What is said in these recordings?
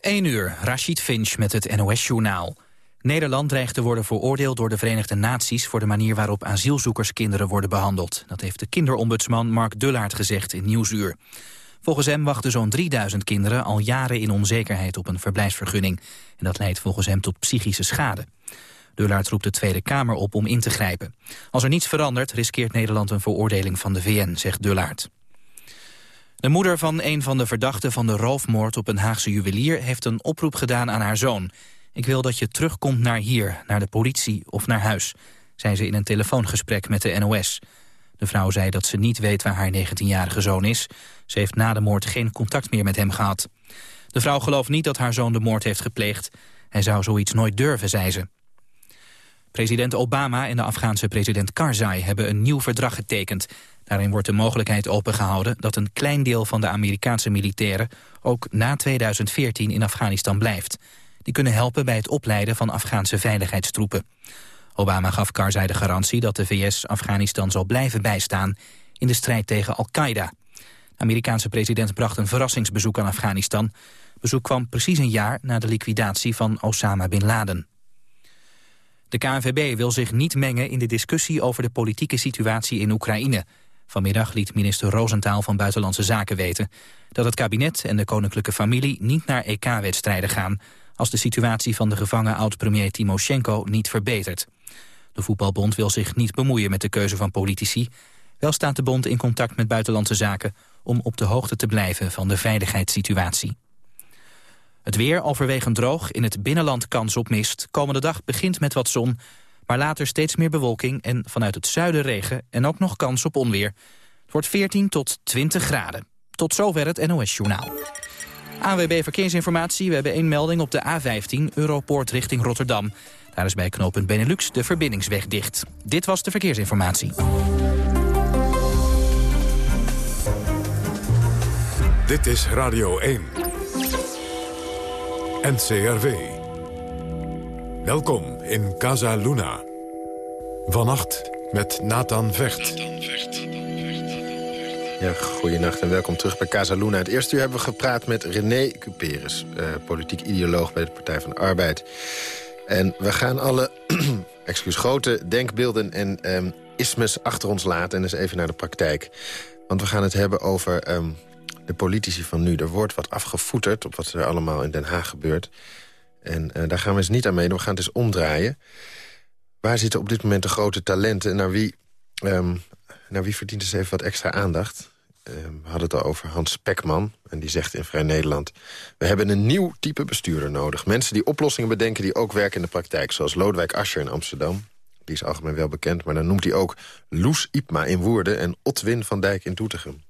1 uur, Rashid Finch met het NOS-journaal. Nederland dreigt te worden veroordeeld door de Verenigde Naties... voor de manier waarop asielzoekerskinderen worden behandeld. Dat heeft de kinderombudsman Mark Dullaert gezegd in Nieuwsuur. Volgens hem wachten zo'n 3000 kinderen al jaren in onzekerheid op een verblijfsvergunning. En dat leidt volgens hem tot psychische schade. Dullaert roept de Tweede Kamer op om in te grijpen. Als er niets verandert, riskeert Nederland een veroordeling van de VN, zegt Dullaert. De moeder van een van de verdachten van de roofmoord op een Haagse juwelier... heeft een oproep gedaan aan haar zoon. Ik wil dat je terugkomt naar hier, naar de politie of naar huis... zei ze in een telefoongesprek met de NOS. De vrouw zei dat ze niet weet waar haar 19-jarige zoon is. Ze heeft na de moord geen contact meer met hem gehad. De vrouw gelooft niet dat haar zoon de moord heeft gepleegd. Hij zou zoiets nooit durven, zei ze. President Obama en de Afghaanse president Karzai hebben een nieuw verdrag getekend. Daarin wordt de mogelijkheid opengehouden dat een klein deel van de Amerikaanse militairen ook na 2014 in Afghanistan blijft. Die kunnen helpen bij het opleiden van Afghaanse veiligheidstroepen. Obama gaf Karzai de garantie dat de VS Afghanistan zal blijven bijstaan in de strijd tegen Al-Qaeda. De Amerikaanse president bracht een verrassingsbezoek aan Afghanistan. Bezoek kwam precies een jaar na de liquidatie van Osama Bin Laden. De KNVB wil zich niet mengen in de discussie over de politieke situatie in Oekraïne. Vanmiddag liet minister Roosentaal van Buitenlandse Zaken weten... dat het kabinet en de koninklijke familie niet naar EK-wedstrijden gaan... als de situatie van de gevangen oud-premier Timoshenko niet verbetert. De voetbalbond wil zich niet bemoeien met de keuze van politici. Wel staat de bond in contact met Buitenlandse Zaken... om op de hoogte te blijven van de veiligheidssituatie. Het weer overwegend droog, in het binnenland kans op mist. Komende dag begint met wat zon, maar later steeds meer bewolking... en vanuit het zuiden regen en ook nog kans op onweer. Het wordt 14 tot 20 graden. Tot zover het NOS Journaal. ANWB Verkeersinformatie, we hebben één melding op de A15... Europoort richting Rotterdam. Daar is bij knooppunt Benelux de verbindingsweg dicht. Dit was de verkeersinformatie. Dit is Radio 1. NCRV. Welkom in Casa Luna. Vannacht met Nathan Vecht. Ja, goedenacht en welkom terug bij Casa Luna. Het eerste uur hebben we gepraat met René Cuperus, eh, politiek ideoloog bij de Partij van de Arbeid. En we gaan alle excuus, grote denkbeelden en um, ismes achter ons laten... en eens even naar de praktijk. Want we gaan het hebben over ehm, de politici van nu. Er wordt wat afgevoeterd op wat er allemaal in Den Haag gebeurt. En uh, daar gaan we eens niet aan mee. We gaan het eens omdraaien. Waar zitten op dit moment de grote talenten? En naar wie, um, naar wie verdient dus even wat extra aandacht? Um, we hadden het al over Hans Spekman. En die zegt in Vrij Nederland... we hebben een nieuw type bestuurder nodig. Mensen die oplossingen bedenken die ook werken in de praktijk. Zoals Lodewijk Asscher in Amsterdam. Die is algemeen wel bekend. Maar dan noemt hij ook Loes Ipma in Woerden... en Otwin van Dijk in Doetinchem.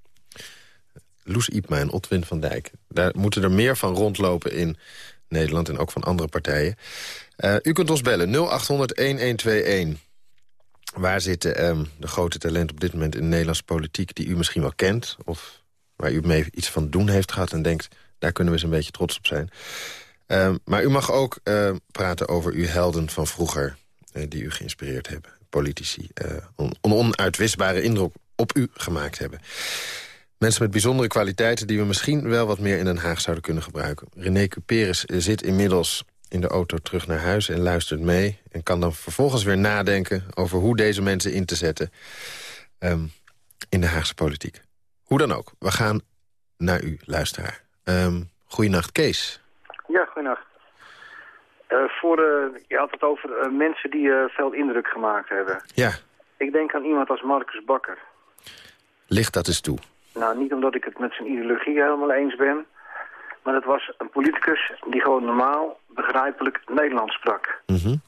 Loes Ipma en Otwin van Dijk. Daar moeten er meer van rondlopen in Nederland en ook van andere partijen. Uh, u kunt ons bellen 0800-1121. Waar zitten um, de grote talenten op dit moment in de Nederlandse politiek... die u misschien wel kent of waar u mee iets van doen heeft gehad... en denkt, daar kunnen we eens een beetje trots op zijn. Uh, maar u mag ook uh, praten over uw helden van vroeger... Eh, die u geïnspireerd hebben. Politici. een onuitwisbare indruk op u gemaakt hebben. Mensen met bijzondere kwaliteiten die we misschien wel wat meer in Den Haag zouden kunnen gebruiken. René Cuperes zit inmiddels in de auto terug naar huis en luistert mee... en kan dan vervolgens weer nadenken over hoe deze mensen in te zetten... Um, in de Haagse politiek. Hoe dan ook, we gaan naar u, luisteraar. Um, goeienacht, Kees. Ja, goeienacht. Uh, voor, uh, je had het over uh, mensen die veel indruk gemaakt hebben. Ja. Ik denk aan iemand als Marcus Bakker. Licht dat eens toe. Nou, niet omdat ik het met zijn ideologie helemaal eens ben... maar het was een politicus die gewoon normaal, begrijpelijk Nederlands sprak. Mm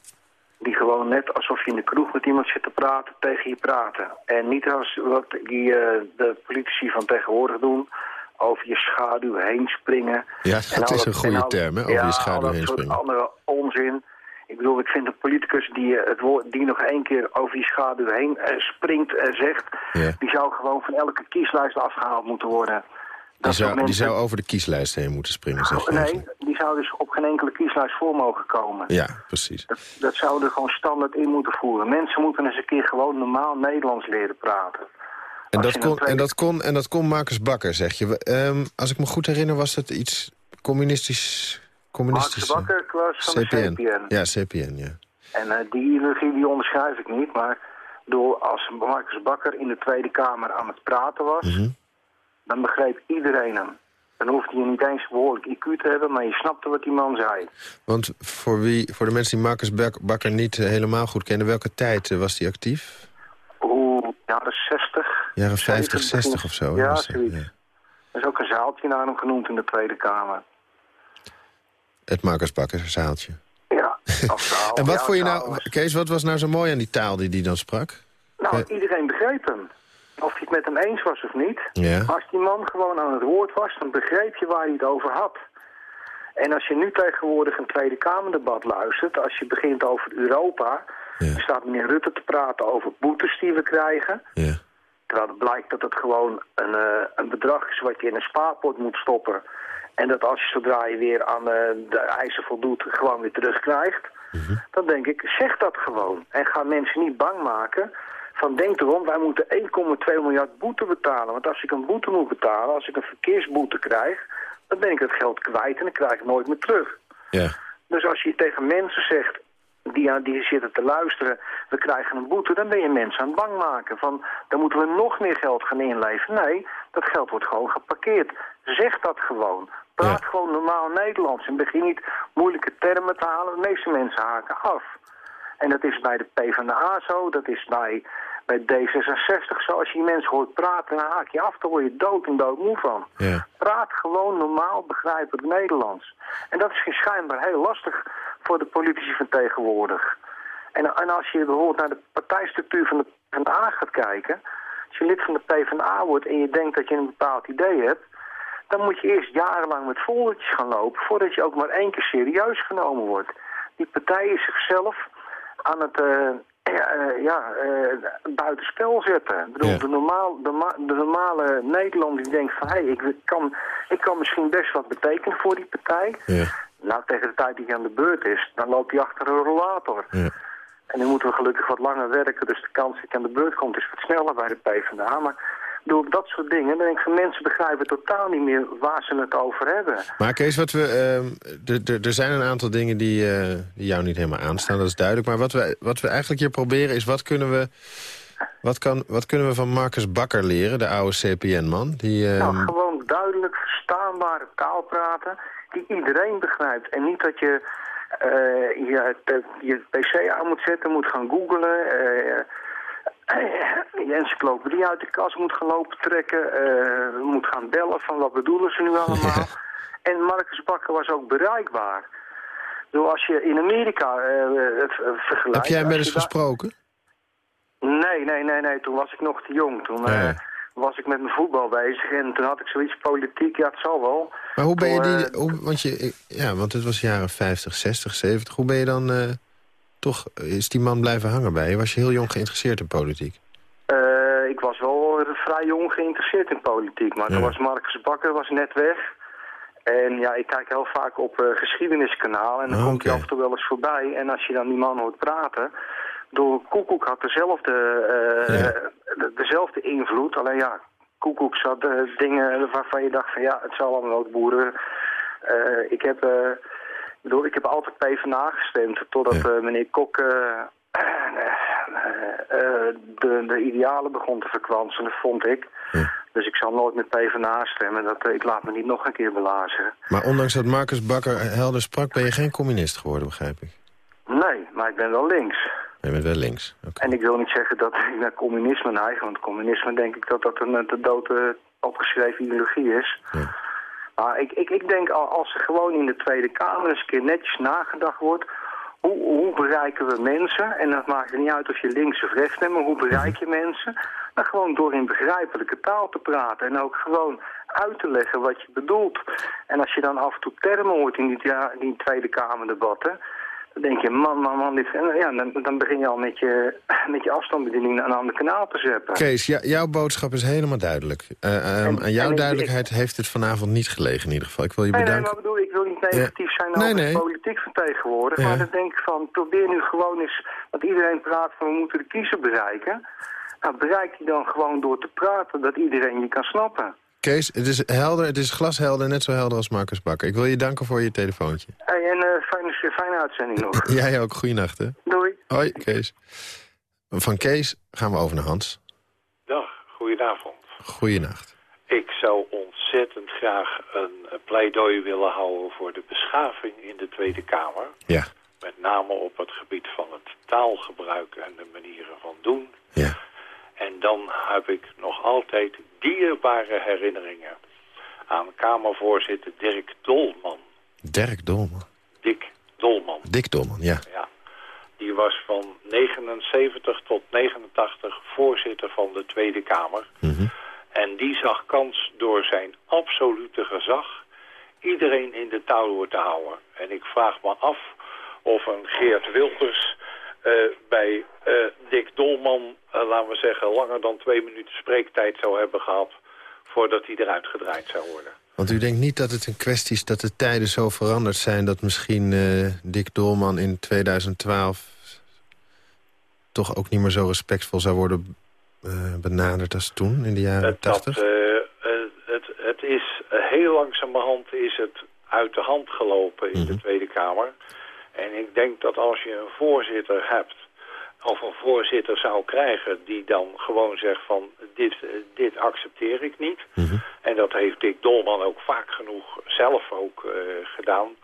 Die gewoon net alsof je in de kroeg met iemand zit te praten, tegen je praten. En niet als wat die, uh, de politici van tegenwoordig doen... over je schaduw heen springen. Ja, dat is een goede term, hè? over ja, je schaduw heen springen. andere onzin. Ik bedoel, ik vind een politicus die, eh, het woord, die nog één keer over die schaduw heen uh, springt en zegt... Ja. die zou gewoon van elke kieslijst afgehaald moeten worden. Die zou, die zou over de kieslijst heen moeten springen, zeg je Nee, die zou dus op geen enkele kieslijst voor mogen komen. Ja, precies. Dat, dat zouden er gewoon standaard in moeten voeren. Mensen moeten eens een keer gewoon normaal Nederlands leren praten. En dat, kon, en, dat kon, en dat kon Marcus Bakker, zeg je. Um, als ik me goed herinner was het iets communistisch communistische... Max Bakker was van CPN. de CPN. Ja, CPN, ja. En eh, die ideologie die onderschrijf ik niet, maar door als Marcus Bakker in de Tweede Kamer aan het praten was, Mhm. dan begreep iedereen hem. Dan hoefde je niet eens behoorlijk IQ te hebben, maar je snapte wat die man zei. Want voor, wie, voor de mensen die Marcus Bak- Bakker niet eh, helemaal goed kennen... welke tijd eh, was hij actief? Hoe, jaren 60. Jaren 50, 70, 60 of zo? Ja, zoiets. Ja. Er is ook een zaaltje naar hem genoemd in de Tweede Kamer. Het Marcus Bakker zaaltje. Ja. En wat ja, vond je nou, was- Kees, wat was nou zo mooi aan die taal die die dan sprak? Nou, iedereen begreep hem. Of je het met hem eens was of niet. Ja. Als die man gewoon aan het woord was, dan begreep je waar hij het over had. En als je nu tegenwoordig een Tweede Kamerdebat luistert, als je begint over Europa, Ja. dan staat meneer Rutte te praten over boetes die we krijgen. Ja. Terwijl het blijkt dat het gewoon een, eh, een bedrag is wat je in een spaarpot moet stoppen. En dat als je zodra je weer aan eh, de eisen voldoet, gewoon weer terugkrijgt. Dan denk ik, zeg dat gewoon. En ga mensen niet bang maken van denk erom, wij moeten 1,2 miljard boete betalen. Want als ik een boete moet betalen, als ik een verkeersboete krijg, dan ben ik het geld kwijt en dan krijg ik het nooit meer terug. Ja. Dus als je tegen mensen zegt, die, aan- die zitten te luisteren, we krijgen een boete, dan ben je mensen aan het bang maken. Van, dan moeten we nog meer geld gaan inleveren. Nee, dat geld wordt gewoon geparkeerd. Zeg dat gewoon. Praat Ja. gewoon normaal Nederlands en begin niet moeilijke termen te halen. De meeste mensen haken af. En dat is bij de PvdA zo, dat is bij, bij D66 zo. Als je die mensen hoort praten, dan haak je af, dan word je dood en doodmoe van. Ja. Praat gewoon normaal begrijpelijk Nederlands. En dat is schijnbaar heel lastig voor de politici van tegenwoordig. En, en als je bijvoorbeeld naar de partijstructuur van de PvdA gaat kijken... als je lid van de PvdA wordt en je denkt dat je een bepaald idee hebt... dan moet je eerst jarenlang met foldertjes gaan lopen... voordat je ook maar één keer serieus genomen wordt. Die partij is zichzelf aan het... ja, eh, ja, buitenspel zetten. Ik bedoel, Ja. de, normaal, de, de normale Nederlander die denkt van... hé, hey, ik kan, ik kan misschien best wat betekenen voor die partij. Ja. Nou, tegen de tijd die hij aan de beurt is, dan loopt hij achter een rollator. Ja. En nu moeten we gelukkig wat langer werken, dus de kans dat hij aan de beurt komt is wat sneller bij de PvdA. Maar bedoel, dat soort dingen, dan denk ik van mensen begrijpen totaal niet meer waar ze het over hebben. Maar Kees, wat we, ehm, de- er zijn een aantal dingen die, eh, die jou niet helemaal aanstaan, dat is duidelijk. Maar wat we, wat we eigenlijk hier proberen is, wat kunnen we, wat kan, wat kunnen we van Marcus Bakker leren, de oude CPN-man? Die, ehm, Nou, gewoon duidelijk verstaanbare taal praten die iedereen begrijpt. En niet dat je eh, je, te- je pc aan moet zetten, moet gaan googlen... eh, je encyclopedie uit de kast moet gaan lopen trekken, eh, moet gaan bellen van wat bedoelen ze nu allemaal. En Marcus Bakker was ook bereikbaar. Dus als je in Amerika eh, eh, vergelijkt... heb jij als eens gesproken? Nee, nee, nee, nee. Toen was ik nog te jong. Toen eh, was ik met mijn voetbal bezig en toen had ik zoiets politiek. Ja, het zal wel. Maar hoe ben je die, eh, hoe, want, je, ja, want het was jaren 50, 60, 70. Hoe ben je dan, eh, toch, is die man blijven hangen bij je? Was je heel jong geïnteresseerd in politiek? eh, ik was wel vrij jong geïnteresseerd in politiek. Maar Ja. toen was Marcus Bakker was net weg. En ja, ik kijk heel vaak op eh, geschiedeniskanaal en dan Oh, komt hij af en toe wel eens voorbij. En als je dan die man hoort praten... Door Koekoek had dezelfde, eh, Ja. de- dezelfde invloed. Alleen ja, Koekoek zat dingen waarvan je dacht van ja, het zal allemaal wel boeren. Ik heb... ik bedoel, ik heb altijd PvdA gestemd totdat Ja. eh, meneer Kok eh, eh, de, de idealen begon te verkwanselen, vond ik. Ja. Dus ik zal nooit met PvdA stemmen. Dat, ik laat me niet nog een keer belazen. Maar ondanks dat Marcus Bakker helder sprak, ben je geen communist geworden, begrijp ik. Nee, maar ik ben wel links. Je bent wel links. En ik wil niet zeggen dat ik naar communisme neig, want communisme denk ik dat dat een te dood opgeschreven ideologie is. Ja. Maar ik, ik, ik denk al- als er gewoon in de Tweede Kamer eens een keer netjes nagedacht wordt, hoe, bereiken we mensen? En dat maakt het niet uit of je links of rechts bent, maar hoe bereik je mensen? Nou, gewoon door in begrijpelijke taal te praten en ook gewoon uit te leggen wat je bedoelt. En als je dan af en toe termen hoort in die, die Tweede Kamerdebatten, dan denk je, man, man, man, dit, en ja, dan, dan begin je al met je, met je afstandsbediening naar een ander kanaal te zetten. Kees, jouw boodschap is helemaal duidelijk. Eh, ehm, En- aan jouw ik- duidelijkheid heeft het vanavond niet gelegen in ieder geval. Ik wil je Nee, nee, bedanken. maar bedoel, ik wil niet negatief zijn Nee, over nee. de politiek van tegenwoordig. Ja. Maar dan denk ik van, probeer nu gewoon eens... Want iedereen praat van, we moeten de kiezer bereiken. Nou, bereik die dan gewoon door te praten, dat iedereen je kan snappen. Kees, het is helder, het is glashelder, net zo helder als Marcus Bakker. Ik wil je danken voor je telefoontje. Hey, en uh, fijne, fijne uitzending nog. Jij ook, goeienacht hè. Doei. Hoi, Kees. Van Kees gaan we over naar Hans. Dag, goedenavond. Goeienacht. Ik zou ontzettend graag een pleidooi willen houden voor de beschaving in de Tweede Kamer. Ja. Met name op het gebied van het taalgebruik en de manieren van doen. Ja. En dan heb ik nog altijd dierbare herinneringen aan Kamervoorzitter Dirk Dolman. Dirk Dolman. Dick Dolman. Dick Dolman, ja. Ja. Die was van 79 tot 89 voorzitter van de Tweede Kamer. Mhm. En die zag kans door zijn absolute gezag iedereen in de touw te houden. En ik vraag me af of een Geert Wilders bij uh, Dick Dolman, uh, laten we zeggen, langer dan twee minuten spreektijd zou hebben gehad voordat hij eruit gedraaid zou worden. Want u denkt niet dat het een kwestie is dat de tijden zo veranderd zijn... dat misschien Dick Dolman in 2012 toch ook niet meer zo respectvol zou worden benaderd als toen, in de jaren 80? Dat, het, het is heel langzamerhand is het uit de hand gelopen in de Tweede Kamer. En ik denk dat als je een voorzitter hebt, of een voorzitter zou krijgen... die dan gewoon zegt van, dit, dit accepteer ik niet. En dat heeft Dick Dolman ook vaak genoeg zelf ook uh, gedaan.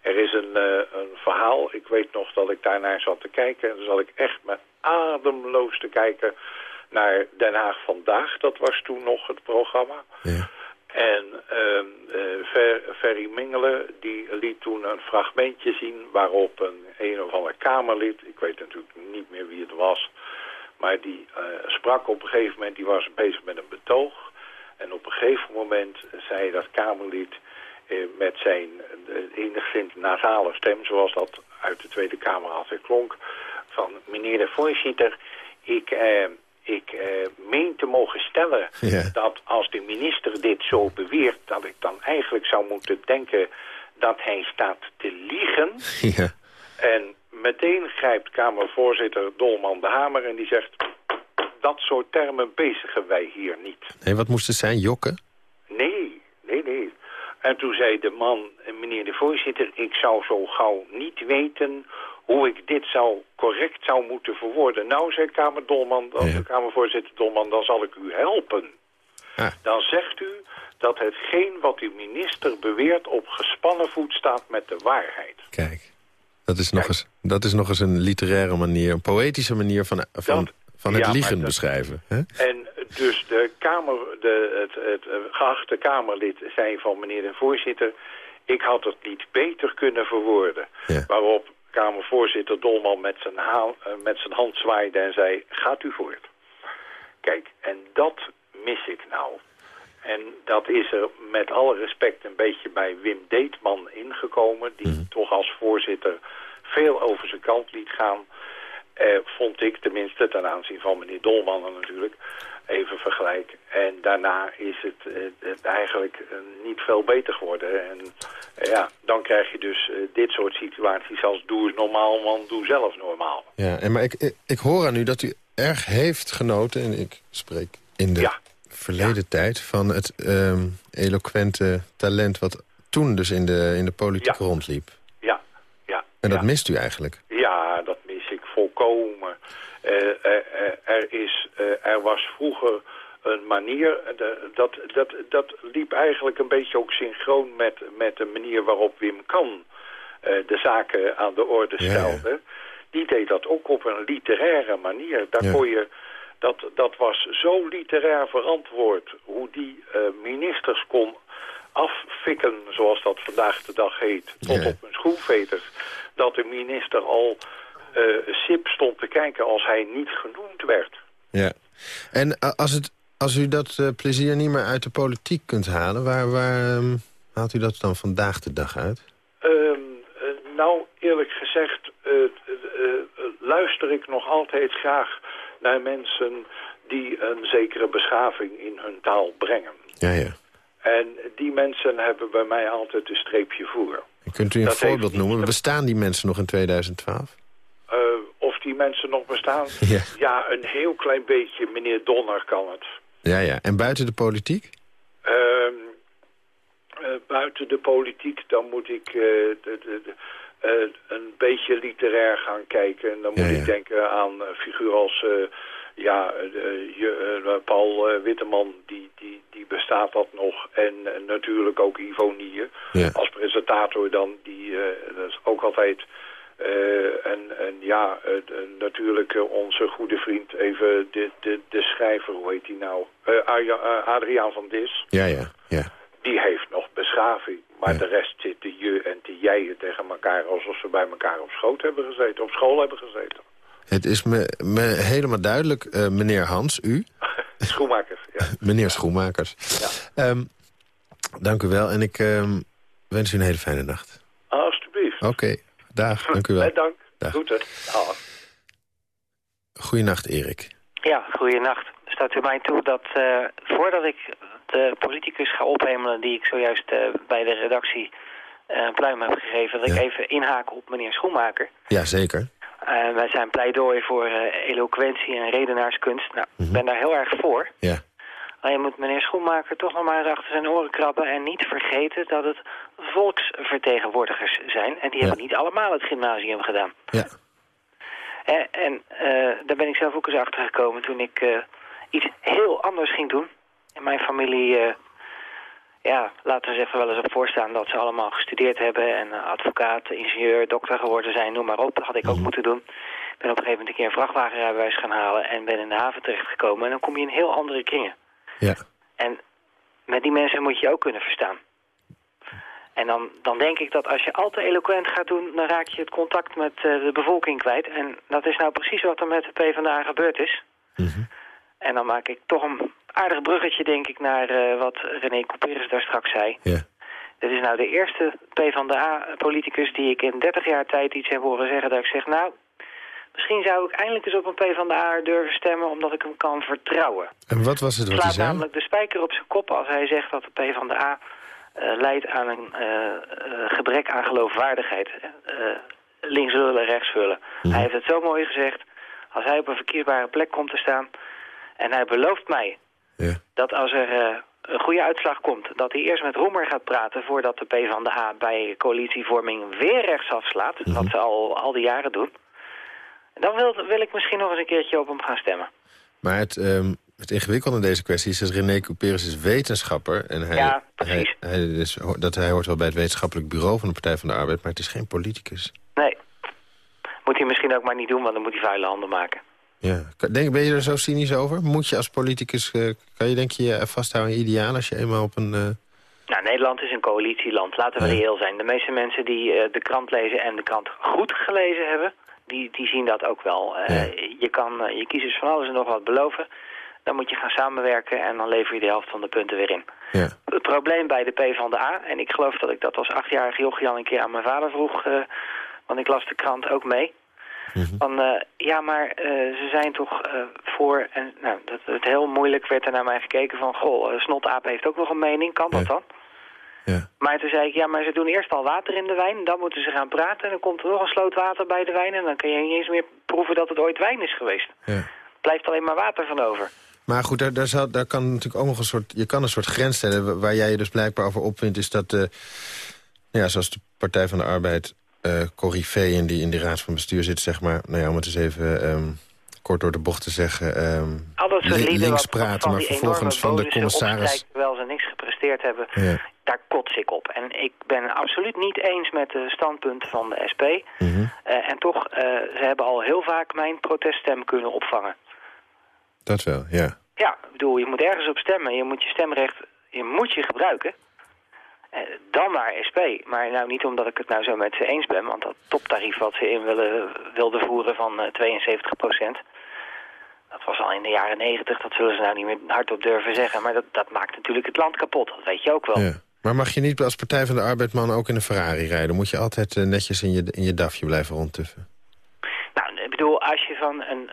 Er is een, uh, een verhaal, ik weet nog dat ik daarnaar zat te kijken... en dan zat ik echt met ademloos te kijken naar Den Haag Vandaag. Dat was toen nog het programma. Ja. En uh, uh, Fer, Ferry Mingelen die liet toen een fragmentje zien waarop een een of ander Kamerlid, ik weet natuurlijk niet meer wie het was, maar die uh, sprak op een gegeven moment, die was bezig met een betoog. En op een gegeven moment zei dat Kamerlid uh, met zijn enigszins nasale stem, zoals dat uit de Tweede Kamer altijd klonk, van meneer de voorzitter, ik... Uh, ik uh, meen te mogen stellen ja. dat als de minister dit zo beweert... dat ik dan eigenlijk zou moeten denken dat hij staat te liegen. Ja. En meteen grijpt Kamervoorzitter Dolman de Hamer en die zegt... dat soort termen bezigen wij hier niet. Nee, wat moest het zijn? Jokken? Nee, nee, nee. En toen zei de man, meneer de voorzitter... ik zou zo gauw niet weten hoe ik dit zou correct zou moeten verwoorden. Nou, zei Kamer Dolman, dan, Ja. Kamervoorzitter Dolman, dan zal ik u helpen. Ah. Dan zegt u dat hetgeen wat uw minister beweert op gespannen voet staat met de waarheid. Kijk, dat is, nog eens, dat is nog eens een literaire manier, een poëtische manier van, van, Dat- van ja, het liegen dat- beschrijven. Hè? En dus de kamer, de, het, het, eh, geachte Kamerlid zei van meneer de voorzitter... ik had het niet beter kunnen verwoorden. Ja. Waarop Kamervoorzitter Dolman met zijn, eh, met zijn hand zwaaide en zei... gaat u voort. Kijk, en dat mis ik nou. En dat is er met alle respect een beetje bij Wim Deetman ingekomen... die toch als voorzitter veel over zijn kant liet gaan... Eh, vond ik tenminste ten aanzien van meneer Dolman natuurlijk even vergelijk. En daarna is het, eh, het eigenlijk eh, niet veel beter geworden. En eh, ja, dan krijg je dus dit soort situaties als doe eens normaal man, doe zelf normaal. Ja, en maar ik, ik, ik hoor aan u dat u erg heeft genoten... en ik spreek in de Ja. verleden tijd... van het ehm, eloquente talent wat toen dus in de, in de politiek Ja. rondliep. Ja, ja. En dat mist u eigenlijk. Ja, mis ik volkomen. Eh, er, is, eh, er was vroeger een manier, eh, dat, dat, dat liep eigenlijk een beetje ook synchroon met, met de manier waarop Wim Kan eh, de zaken aan de orde Ja, ja. stelde. Die deed dat ook op een literaire manier. Daar Ja. kon je, dat, dat was zo literair verantwoord hoe die eh, ministers kon affikken, zoals dat vandaag de dag heet, tot op een schoenveters. Dat de minister al eh, sip stond te kijken als hij niet genoemd werd. Ja. En eh, als, het, als u dat eh, plezier niet meer uit de politiek kunt halen... waar, waar ehm, haalt u dat dan vandaag de dag uit? Ehm, eh, nou, eerlijk gezegd, eh, eh, eh, luister ik nog altijd graag naar mensen die een zekere beschaving in hun taal brengen. Ja, ja. En die mensen hebben bij mij altijd een streepje voor. Kunt u een Dat voorbeeld noemen? Bestaan die mensen nog in 2012? Eh, of die mensen nog bestaan? Ja. ja, een heel klein beetje. Meneer Donner kan het. Ja, ja. En buiten de politiek? Ehm, eh, buiten de politiek, dan moet ik eh, de, de, de, een beetje literair gaan kijken. En dan moet Ja, ja. ik denken aan figuren als ja, je, Paul Witteman, die, die, die bestaat dat nog. En natuurlijk ook Ivonie Ja. als presentator dan, die, dat is ook altijd... eh, en, en ja, eh, natuurlijk eh, onze goede vriend, even de, de, de schrijver, hoe heet die nou? Adriaan van Dis Ja, ja, ja. die heeft nog beschaving. Maar Ja. de rest zit de je en de jij tegen elkaar... alsof ze bij elkaar op schoot hebben gezeten, op school hebben gezeten. Het is me, me helemaal duidelijk, meneer Hans, u, Schoenmakers, ja. meneer Schoenmakers. Ehm, dank u wel en ik ehm, wens u een hele fijne nacht. Alsjeblieft. Oké, dag, dank u wel. Eh, dank. Dag. Doet het. Erik. Ja, goeienacht. Staat u mij toe dat eh, voordat ik de politicus ga ophemelen die ik zojuist eh, bij de redactie eh, een pluim heb gegeven, dat Ja. ik even inhaak op meneer Schoenmaker. Ja, zeker. Eh, wij zijn pleidooi voor eh, eloquentie en redenaarskunst. Nou, ik ben daar heel erg voor. Ja, Alleen moet meneer Schoenmaker toch nog maar eens achter zijn oren krabben... en niet vergeten dat het volksvertegenwoordigers zijn. En die Ja. hebben niet allemaal het gymnasium gedaan. ja, En, en eh, daar ben ik zelf ook eens achter gekomen toen ik eh, iets heel anders ging doen. In mijn familie, eh, ja, laten we eens even wel eens op voorstaan dat ze allemaal gestudeerd hebben. En eh, advocaat, ingenieur, dokter geworden zijn, noem maar op. Dat had ik ook moeten doen. Ik ben op een gegeven moment een keer een vrachtwagenrijbewijs gaan halen en ben in de haven terechtgekomen. En dan kom je in heel andere kringen. Ja. En met die mensen moet je ook kunnen verstaan. En dan, dan denk ik dat als je al te eloquent gaat doen... dan raak je het contact met eh, de bevolking kwijt. En dat is nou precies wat er met de PvdA gebeurd is. Mhm. En dan maak ik toch een aardig bruggetje, denk ik... naar eh, wat René Couperus daar straks zei. ja. Dit is nou de eerste PvdA-politicus die ik in 30 jaar tijd iets heb horen zeggen... dat ik zeg, nou, misschien zou ik eindelijk eens op een PvdA durven stemmen... omdat ik hem kan vertrouwen En wat was het wat hij slaat zei? namelijk de spijker op zijn kop als hij zegt dat de PvdA eh leidt aan een eh, eh, gebrek aan geloofwaardigheid. Eh, links lullen, rechts vullen. Hij heeft het zo mooi gezegd. Als hij op een verkiesbare plek komt te staan en hij belooft mij Ja, dat als er een goede uitslag komt... dat hij eerst met Roemer gaat praten voordat de PvdA bij coalitievorming weer rechtsaf slaat. Wat ze al, al die jaren doen. Dan wil, wil ik misschien nog eens een keertje op hem gaan stemmen. maar het, ehm, het ingewikkelde in deze kwestie is dat René Couperus is wetenschapper. En hij, Ja, precies. Hij, hij is, dat hij hoort wel bij het wetenschappelijk bureau van de Partij van de Arbeid, maar het is geen politicus. Nee. Moet hij misschien ook maar niet doen, want dan moet hij vuile handen maken. Ja. Denk, ben je er zo cynisch over? Moet je als politicus, eh, kan je denk je je vasthouden aan ideaal als je eenmaal op een... eh, Nou, Nederland is een coalitieland. Laten we Ja. reëel zijn. De meeste mensen die eh, de krant lezen en de krant goed gelezen hebben... die, die zien dat ook wel. Eh, Ja. Je kan eh, je kiezers van alles en nog wat beloven. Dan moet je gaan samenwerken en dan lever je de helft van de punten weer in. ja. Het probleem bij de PvdA, en ik geloof dat ik dat als achtjarige jochie al een keer aan mijn vader vroeg... eh, want ik las de krant ook mee... Van, eh, ja, maar ze zijn toch voor... En nou, dat het heel moeilijk werd er naar mij gekeken van... Goh, Snotaap heeft ook nog een mening, kan dat Ja. dan? Ja. Maar toen zei ik, ja, maar ze doen eerst al water in de wijn. Dan moeten ze gaan praten en dan komt er nog een sloot water bij de wijn... en dan kun je niet eens meer proeven dat het ooit wijn is geweest. ja. Blijft alleen maar water van over. Maar goed, daar, daar, zal, daar kan natuurlijk ook nog een soort... Je kan een soort grens stellen. Wa- Waar jij je dus blijkbaar over opvindt... is dat, eh, ja, zoals de Partij van de Arbeid... eh Corrie die in die raad van bestuur zit, zeg maar... Nou ja, om het eens even ehm, kort door de bocht te zeggen... ehm, Al dat soort li- links praten, maar vervolgens van de commissaris... niks gepresteerd hebben, Ja. daar kots ik op. En ik ben absoluut niet eens met de standpunten van de SP. Mhm. Eh, en toch, eh, ze hebben al heel vaak mijn proteststem kunnen opvangen. Dat wel, ja. Ja, ik bedoel, je moet ergens op stemmen. Je moet je stemrecht, je moet je gebruiken. Eh, dan maar SP. Maar nou niet omdat ik het nou zo met ze eens ben. Want dat toptarief wat ze in willen, wilden voeren van eh, 72 Dat was al in de jaren 90. Dat zullen ze nou niet meer hardop durven zeggen. Maar dat, dat maakt natuurlijk het land kapot. Dat weet je ook wel. ja. Maar mag je niet als Partij van de Arbeidman ook in een Ferrari rijden? Moet je altijd eh, netjes in je, in je dafje blijven rondtuffen? Nou, ik bedoel, als je van een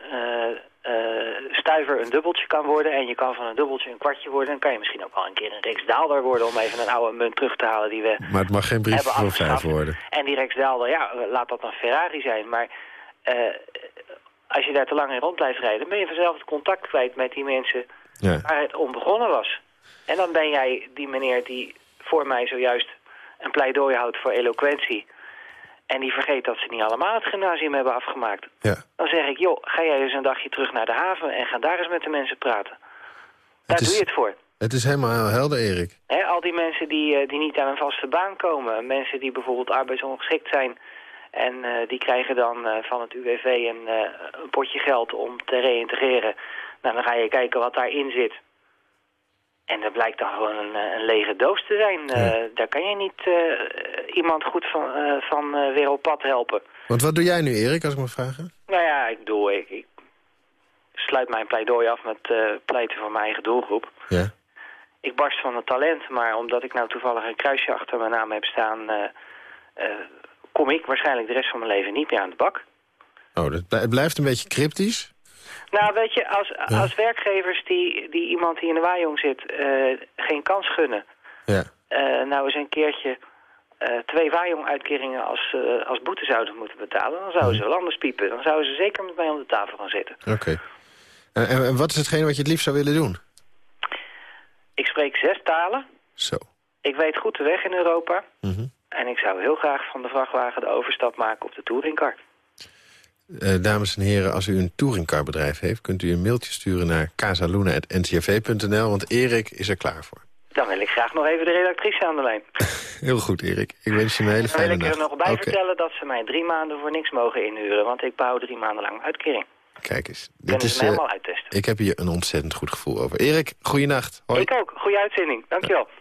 eh, stuiver een dubbeltje kan worden... en je kan van een dubbeltje een kwartje worden... dan kan je misschien ook wel een keer een Rijksdaalder worden... om even een oude munt terug te halen die we Maar het mag geen brief voor vijf worden. En die Rijksdaalder, ja, laat dat een Ferrari zijn. Maar als je daar te lang in rond blijft rijden... ben je vanzelf het contact kwijt met die mensen Ja. waar het om begonnen was. En dan ben jij die meneer die voor mij zojuist een pleidooi houdt voor eloquentie... en die vergeet dat ze niet allemaal het gymnasium hebben afgemaakt. Ja. Dan zeg ik, joh, ga jij eens een dagje terug naar de haven... en ga daar eens met de mensen praten. Daar is- doe je het voor. Het is helemaal helder, Erik. Hè, al die mensen die, eh, die niet aan een vaste baan komen. Mensen die bijvoorbeeld arbeidsongeschikt zijn. En eh, die krijgen dan eh, van het UWV een, eh, een potje geld om te reïntegreren. Nou, dan ga je kijken wat daarin zit. En dat blijkt dan gewoon een, een lege doos te zijn. Daar kan je niet iemand goed van, van weer op pad helpen. Want wat doe jij nu, Erik, als ik mag vragen? Nou ja, ik bedoel, ik, ik sluit mijn pleidooi af met pleiten voor mijn eigen doelgroep. Ja. Ik barst van het talent, maar omdat ik nou toevallig een kruisje achter mijn naam heb staan... kom ik waarschijnlijk de rest van mijn leven niet meer aan de bak. Oh, het blijft een beetje cryptisch. Nou, weet je, als, als werkgevers die, die iemand die in de waaijong zit eh, geen kans gunnen... Ja. eh, nou eens een keertje eh, twee waaijong-uitkeringen als, als boete zouden moeten betalen... dan zouden ze wel anders piepen. Dan zouden ze zeker met mij om de tafel gaan zitten. Oké. En, en, en wat is hetgeen wat je het liefst zou willen doen? Ik spreek zes talen. Zo. Ik weet goed de weg in Europa. Mhm. En ik zou heel graag van de vrachtwagen de overstap maken op de touringcar. Eh, dames en heren, als u een touringcarbedrijf heeft... kunt u een mailtje sturen naar casaluna.ncrv.nl... want Erik is er klaar voor. Dan wil ik graag nog even de redactrice aan de lijn. Heel goed, Erik. Ik wens je een hele Dan wil fijne ik er nog bij vertellen dat ze mij drie maanden voor niks mogen inhuren. Want ik behoud drie maanden lang uitkering. Kijk eens. Dit is, eh, helemaal uittesten. ik heb hier een ontzettend goed gevoel over. Erik, goeienacht. Hoi. Ik ook. Goede uitzending. Dankjewel. Me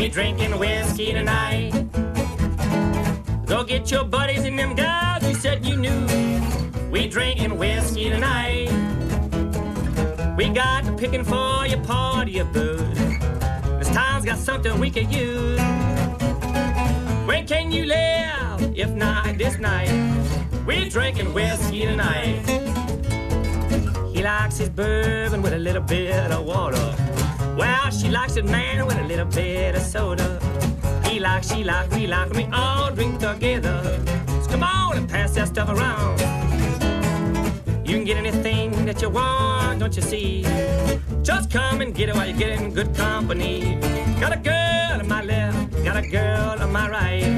We drinking whiskey tonight. Go get your buddies and them guys you said you knew. We drinking whiskey tonight. We got the picking for your party of booze. This town's got something we could use. When can you live if not this night? We drinking whiskey tonight. He likes his bourbon with a little bit of water. Well, she likes it, man, with a little bit of soda. He likes, she likes, we like, we all drink together. So come on and pass that stuff around. You can get anything that you want, don't you see? Just come and get it while you're getting good company. Got a girl on my left, got a girl on my right.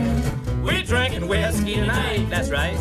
We're drinking whiskey tonight, that's right.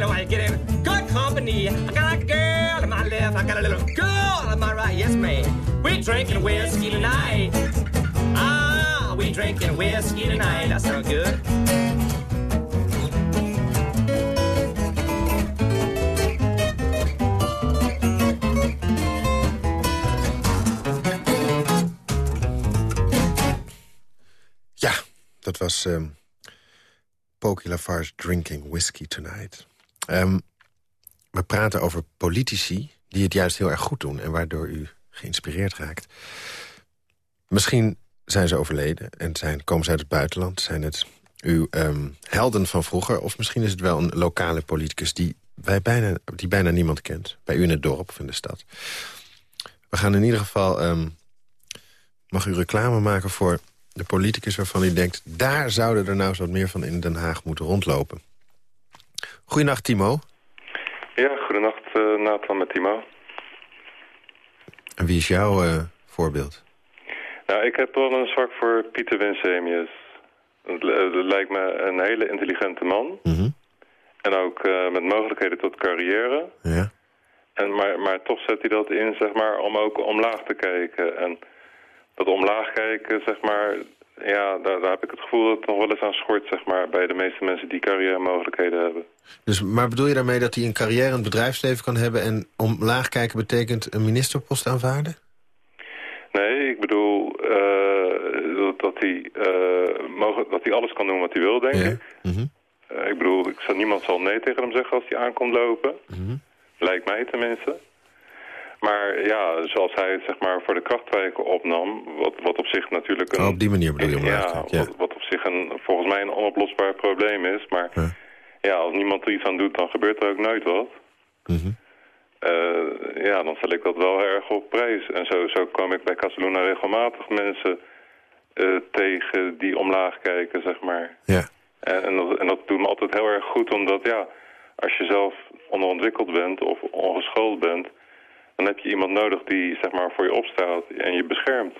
And get getting good company. I got a girl on my left, I got a little girl on my right. Yes, man. We're drinking whiskey tonight. Ah, we drinking whiskey tonight. That sounds good. Dat was Pokey Lafarge Drinking Whiskey Tonight. Ehm, we praten over politici die het juist heel erg goed doen... en waardoor u geïnspireerd raakt. Misschien zijn ze overleden en zijn, komen ze uit het buitenland. Zijn het uw ehm, helden van vroeger? Of misschien is het wel een lokale politicus die wij bijna, die bijna niemand kent. Bij u in het dorp of in de stad. We gaan in ieder geval... ehm, mag u reclame maken voor de politicus waarvan u denkt... daar zouden er nou eens wat meer van in Den Haag moeten rondlopen. Goedenacht, Timo. Ja, goedenacht uh, Nathan met Timo. En wie is jouw uh, voorbeeld? Nou, ik heb wel een zwak voor Pieter Winsemius. Het, het lijkt me een hele intelligente man. Mm -hmm. En ook uh, met mogelijkheden tot carrière. Ja. En, maar, maar toch zet hij dat in, zeg maar, om ook omlaag te kijken. En dat omlaag kijken, zeg maar, ja, daar, daar heb ik het gevoel dat het nog wel eens aan schort, zeg maar, bij de meeste mensen die carrière mogelijkheden hebben. Dus, maar bedoel je daarmee dat hij een carrière in het bedrijfsleven kan hebben... en omlaag kijken betekent een ministerpost aanvaarden? Nee, ik bedoel uh, dat, hij, uh, mogen, dat hij alles kan doen wat hij wil, denk ja. ik. Mm -hmm. uh, ik bedoel, ik zal, niemand zal nee tegen hem zeggen als hij aankomt lopen. Mm -hmm. Lijkt mij tenminste. Maar ja, zoals hij het zeg maar voor de krachtwijken opnam, wat, wat op zich natuurlijk een... Oh, op die manier bedoel je ja, ja. Wat, wat op zich een, volgens mij een onoplosbaar probleem is. Maar ja, ja als niemand er iets aan doet, dan gebeurt er ook nooit wat. Mm -hmm. Uh, ja, dan stel ik dat wel erg op prijs. En zo, zo kwam ik bij Casaluna regelmatig mensen uh, tegen die omlaag kijken, zeg maar. Ja. En, en, dat, en dat doet me altijd heel erg goed, omdat ja, als je zelf onderontwikkeld bent of ongeschoold bent... dan heb je iemand nodig die zeg maar, voor je opstaat en je beschermt.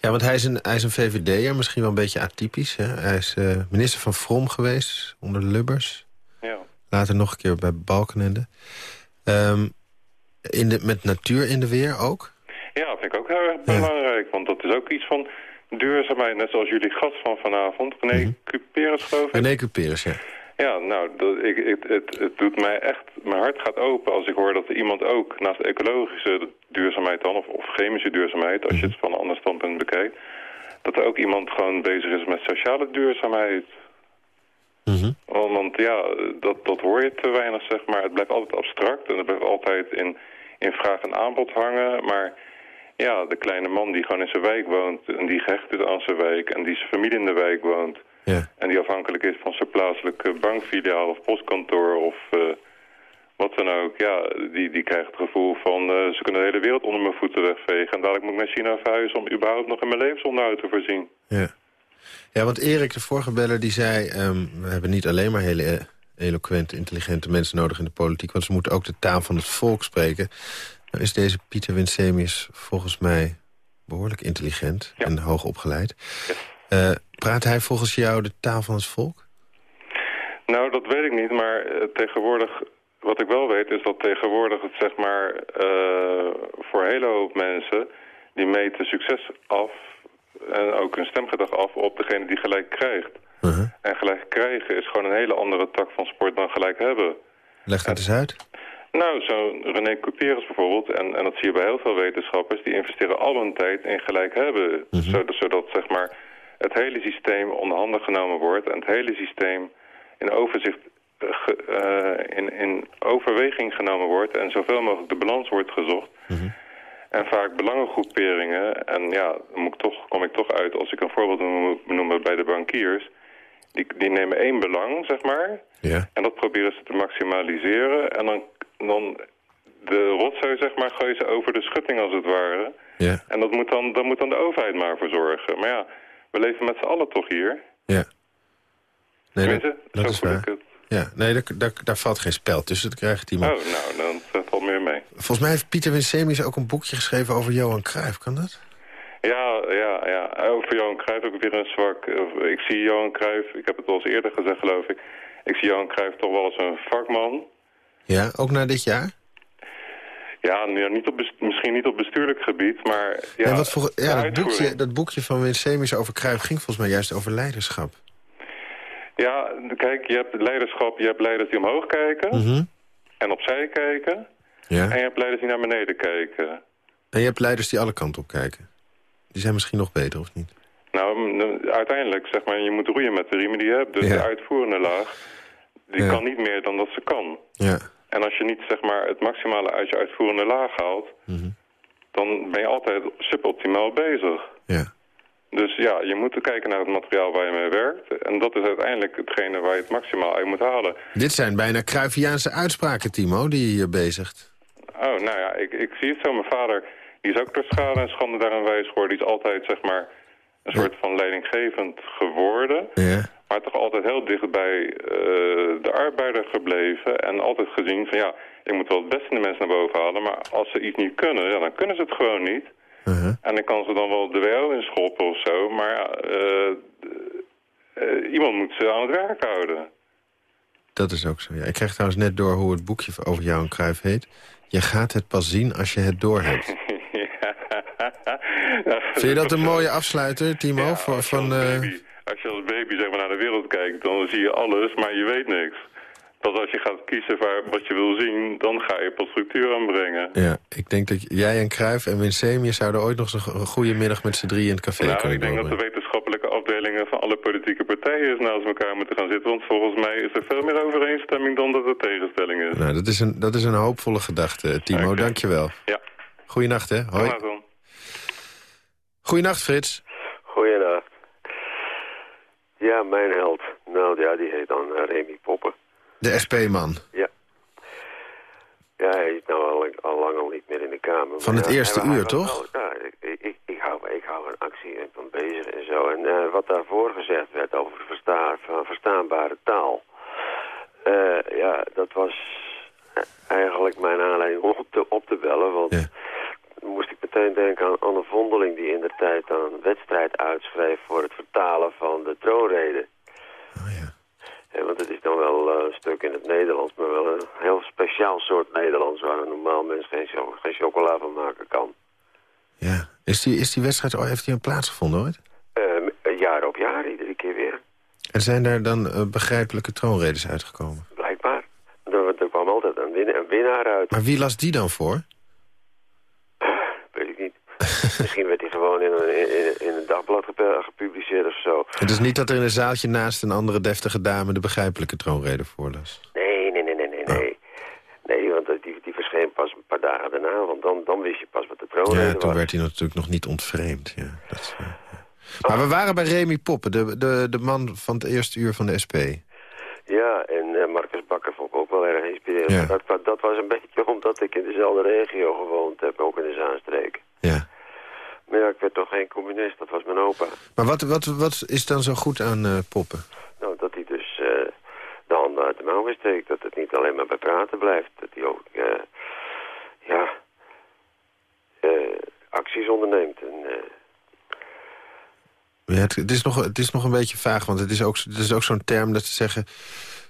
Ja, want hij is een, hij is een VVD'er, misschien wel een beetje atypisch. Hè? Hij is uh, minister van Vrom geweest, onder Lubbers. Ja. Later nog een keer bij Balkenende. Um, in de, met natuur in de weer ook? Ja, vind ik ook heel erg belangrijk. Want dat is ook iets van duurzaamheid. Net zoals jullie gast van vanavond, René mm -hmm. Cuperus geloof ik. René Cuperus, ja. Ja, nou, dat, ik, het, het, het doet mij echt... Mijn hart gaat open als ik hoor dat er iemand ook... naast ecologische duurzaamheid dan, of, of chemische duurzaamheid... als je het van een ander standpunt bekijkt... dat er ook iemand gewoon bezig is met sociale duurzaamheid. Mm -hmm. want, want, ja, dat, dat hoor je te weinig, zeg maar. Het blijft altijd abstract en het blijft altijd in, in vraag en aanbod hangen. Maar ja, de kleine man die gewoon in zijn wijk woont... en die gehecht is aan zijn wijk en die zijn familie in de wijk woont... Ja. En die afhankelijk is van zijn plaatselijke bankfiliaal of postkantoor of uh, wat dan ook. Ja, die, die krijgt het gevoel van uh, ze kunnen de hele wereld onder mijn voeten wegvegen. En dadelijk moet ik naar China verhuizen om überhaupt nog in mijn levensonderhoud te voorzien. Ja. ja, want Erik, de vorige beller, die zei... Um, we hebben niet alleen maar hele eloquente, intelligente mensen nodig in de politiek... want ze moeten ook de taal van het volk spreken. Nou is deze Pieter Winsemius volgens mij behoorlijk intelligent ja. en hoog opgeleid. Ja. Uh, praat hij volgens jou de taal van het volk? Nou, dat weet ik niet, maar uh, tegenwoordig... Wat ik wel weet is dat tegenwoordig het zeg maar... Uh, voor een hele hoop mensen... die meten succes af... en ook hun stemgedrag af op degene die gelijk krijgt. -huh. En gelijk krijgen is gewoon een hele andere tak van sport dan gelijk hebben. Leg dat eens uit. Nou, zo'n René Couperus bijvoorbeeld, en, en dat zie je bij heel veel wetenschappers... die investeren al hun tijd in gelijk hebben. Mhm. -huh. zodat, zodat zeg maar het hele systeem onder handen genomen wordt... en het hele systeem in overzicht, ge, uh, in, in overweging genomen wordt... en zoveel mogelijk de balans wordt gezocht. -huh. En vaak belangengroeperingen, en ja, dan moet ik toch, kom ik toch uit... als ik een voorbeeld moet noemen bij de bankiers... Die, die nemen één belang, zeg maar... Ja. en dat proberen ze te maximaliseren... en dan, dan de rotzooi, zeg maar, gooien ze over de schutting als het ware... Ja. En dat moet dan, daar moet dan de overheid maar voor zorgen. Maar ja, we leven met z'n allen toch hier. Ja. Nee, dat, dat zo is waar. ik het. Ja, nee, daar, daar, daar valt geen spel tussen te krijgen, Timo. Oh, nou, dan valt meer mee. Volgens mij heeft Pieter Winsemius ook een boekje geschreven over Johan Cruijff. Kan dat? Ja, ja, ja. Over Johan Cruijff ook weer een zwak... Ik zie Johan Cruijff, ik heb het al eens eerder gezegd, geloof ik... Ik zie Johan Cruijff toch wel als een vakman. Ja, ook na dit jaar? Ja, niet op, misschien niet op bestuurlijk gebied, maar... Ja, nee, wat voor, ja dat, boekje, dat boekje van Winsemius over Cruijff ging volgens mij juist over leiderschap. Ja, kijk, je hebt leiderschap, je hebt leiders die omhoog kijken... Mhm. en opzij kijken... Ja. en je hebt leiders die naar beneden kijken. En je hebt leiders die alle kanten op kijken. Die zijn misschien nog beter, of niet? Nou, uiteindelijk, zeg maar, je moet roeien met de riemen die je hebt. Dus Ja. de uitvoerende laag, die Ja. kan niet meer dan dat ze kan. Ja. En als je niet, zeg maar, het maximale uit je uitvoerende laag haalt... Mhm. dan ben je altijd suboptimaal bezig. Ja. Dus ja, je moet kijken naar het materiaal waar je mee werkt. En dat is uiteindelijk hetgene waar je het maximaal uit moet halen. Dit zijn bijna Cruyffiaanse uitspraken, Timo, die je hier bezigt. Oh, nou ja, ik, ik zie het zo. Mijn vader die is ook door schade en schande daaraan wijs geworden. Die is altijd, zeg maar, een soort van leidinggevend geworden. Ja. Maar toch altijd heel dicht bij eh, de arbeider gebleven. En altijd gezien van ja, ik moet wel het beste in de mensen naar boven halen. Maar als ze iets niet kunnen, ja, dan kunnen ze het gewoon niet. Uh-huh. En ik kan ze dan wel de WO in schoppen of zo. Maar ja, eh, eh, iemand moet ze aan het werk houden. Dat is ook zo, ja. Ik krijg trouwens net door hoe het boekje over jou en Cruijff heet. Je gaat het pas zien als je het doorhebt. Vind je dat een mooie afsluiter, Timo? Ja, je van, eh, je zeg maar, naar de wereld kijkt, dan zie je alles, maar je weet niks. Pas als je gaat kiezen waar, wat je wil zien, dan ga je pas structuur aanbrengen. ja, ik denk dat jij en Cruijff en Winsemius zouden ooit nog een goede middag met z'n drieën in het café Nou, kunnen ik denk dat de wetenschappelijke afdelingen van alle politieke partijen eens naast elkaar moeten gaan zitten. Want volgens mij is er veel meer overeenstemming dan dat er tegenstelling is. Nou, dat is een, dat is een hoopvolle gedachte, Timo. Oké. Dankjewel. Ja, Goeienacht, hè. Hoi. Goeienacht, Frits. Goeienacht. Ja, mijn held. Nou ja, die heet dan eh, Remy Poppen. De SP-man. Ja. Ja, hij is nou al, al lang al niet meer in de Kamer. Van het ja, eerste uur, toch? wel- ja, ik, ik, ik, hou, ik hou van actie en van bezig en zo. En eh, wat daarvoor gezegd werd over versta, van verstaanbare taal. eh, ja, dat was eigenlijk mijn aanleiding om op te, op te bellen. Want Ja. Moest ik meteen denken aan Anne Vondeling... die in de tijd een wedstrijd uitschreef voor het vertalen van de troonrede. Oh, ja. Ja, want het is dan wel eh, een stuk in het Nederlands, maar wel een heel speciaal soort Nederlands... waar een normaal mens geen, cho- geen chocola van maken kan. ja. Is, die, is die wedstrijd, oh, heeft die een plaatsgevonden ooit? Eh, jaar op jaar, iedere keer weer, En zijn daar dan eh, begrijpelijke troonredes uitgekomen? blijkbaar. Er, er kwam altijd een, win- een winnaar uit, Maar wie las die dan voor? Misschien werd hij gewoon in een, in, in een dagblad gepu- gepubliceerd of zo. Het is niet dat er in een zaaltje naast een andere deftige dame... de begrijpelijke troonrede voorlas. Nee, nee, nee, nee, nee, nee. Nee, want dat- die, die verscheen pas een paar dagen daarna, want dan, dan wist je pas wat de troonrede Ja, was. toen werd hij natuurlijk nog niet ontvreemd. Ja, dat is, ja, ja. Maar we waren bij Remy Poppen, de, de, de man van het eerste uur van de SP. Ja, en eh, Marcus Bakker vond ik ook wel erg inspirerend. Ja. Dat, dat was een beetje omdat ik in dezelfde regio gewoond heb, ook in de Zaanstreek. Ja. Maar ja, ik werd toch geen communist, dat was mijn opa. Maar wat, wat, wat is dan zo goed aan eh, Poppen? Nou, dat hij dus eh, de handen uit de mouwen steekt. Dat het niet alleen maar bij praten blijft. Dat hij ook, eh, ja, acties onderneemt. En, Ja, het, het, is nog, het is nog een beetje vaag, want het is ook, het is ook zo'n term dat ze zeggen...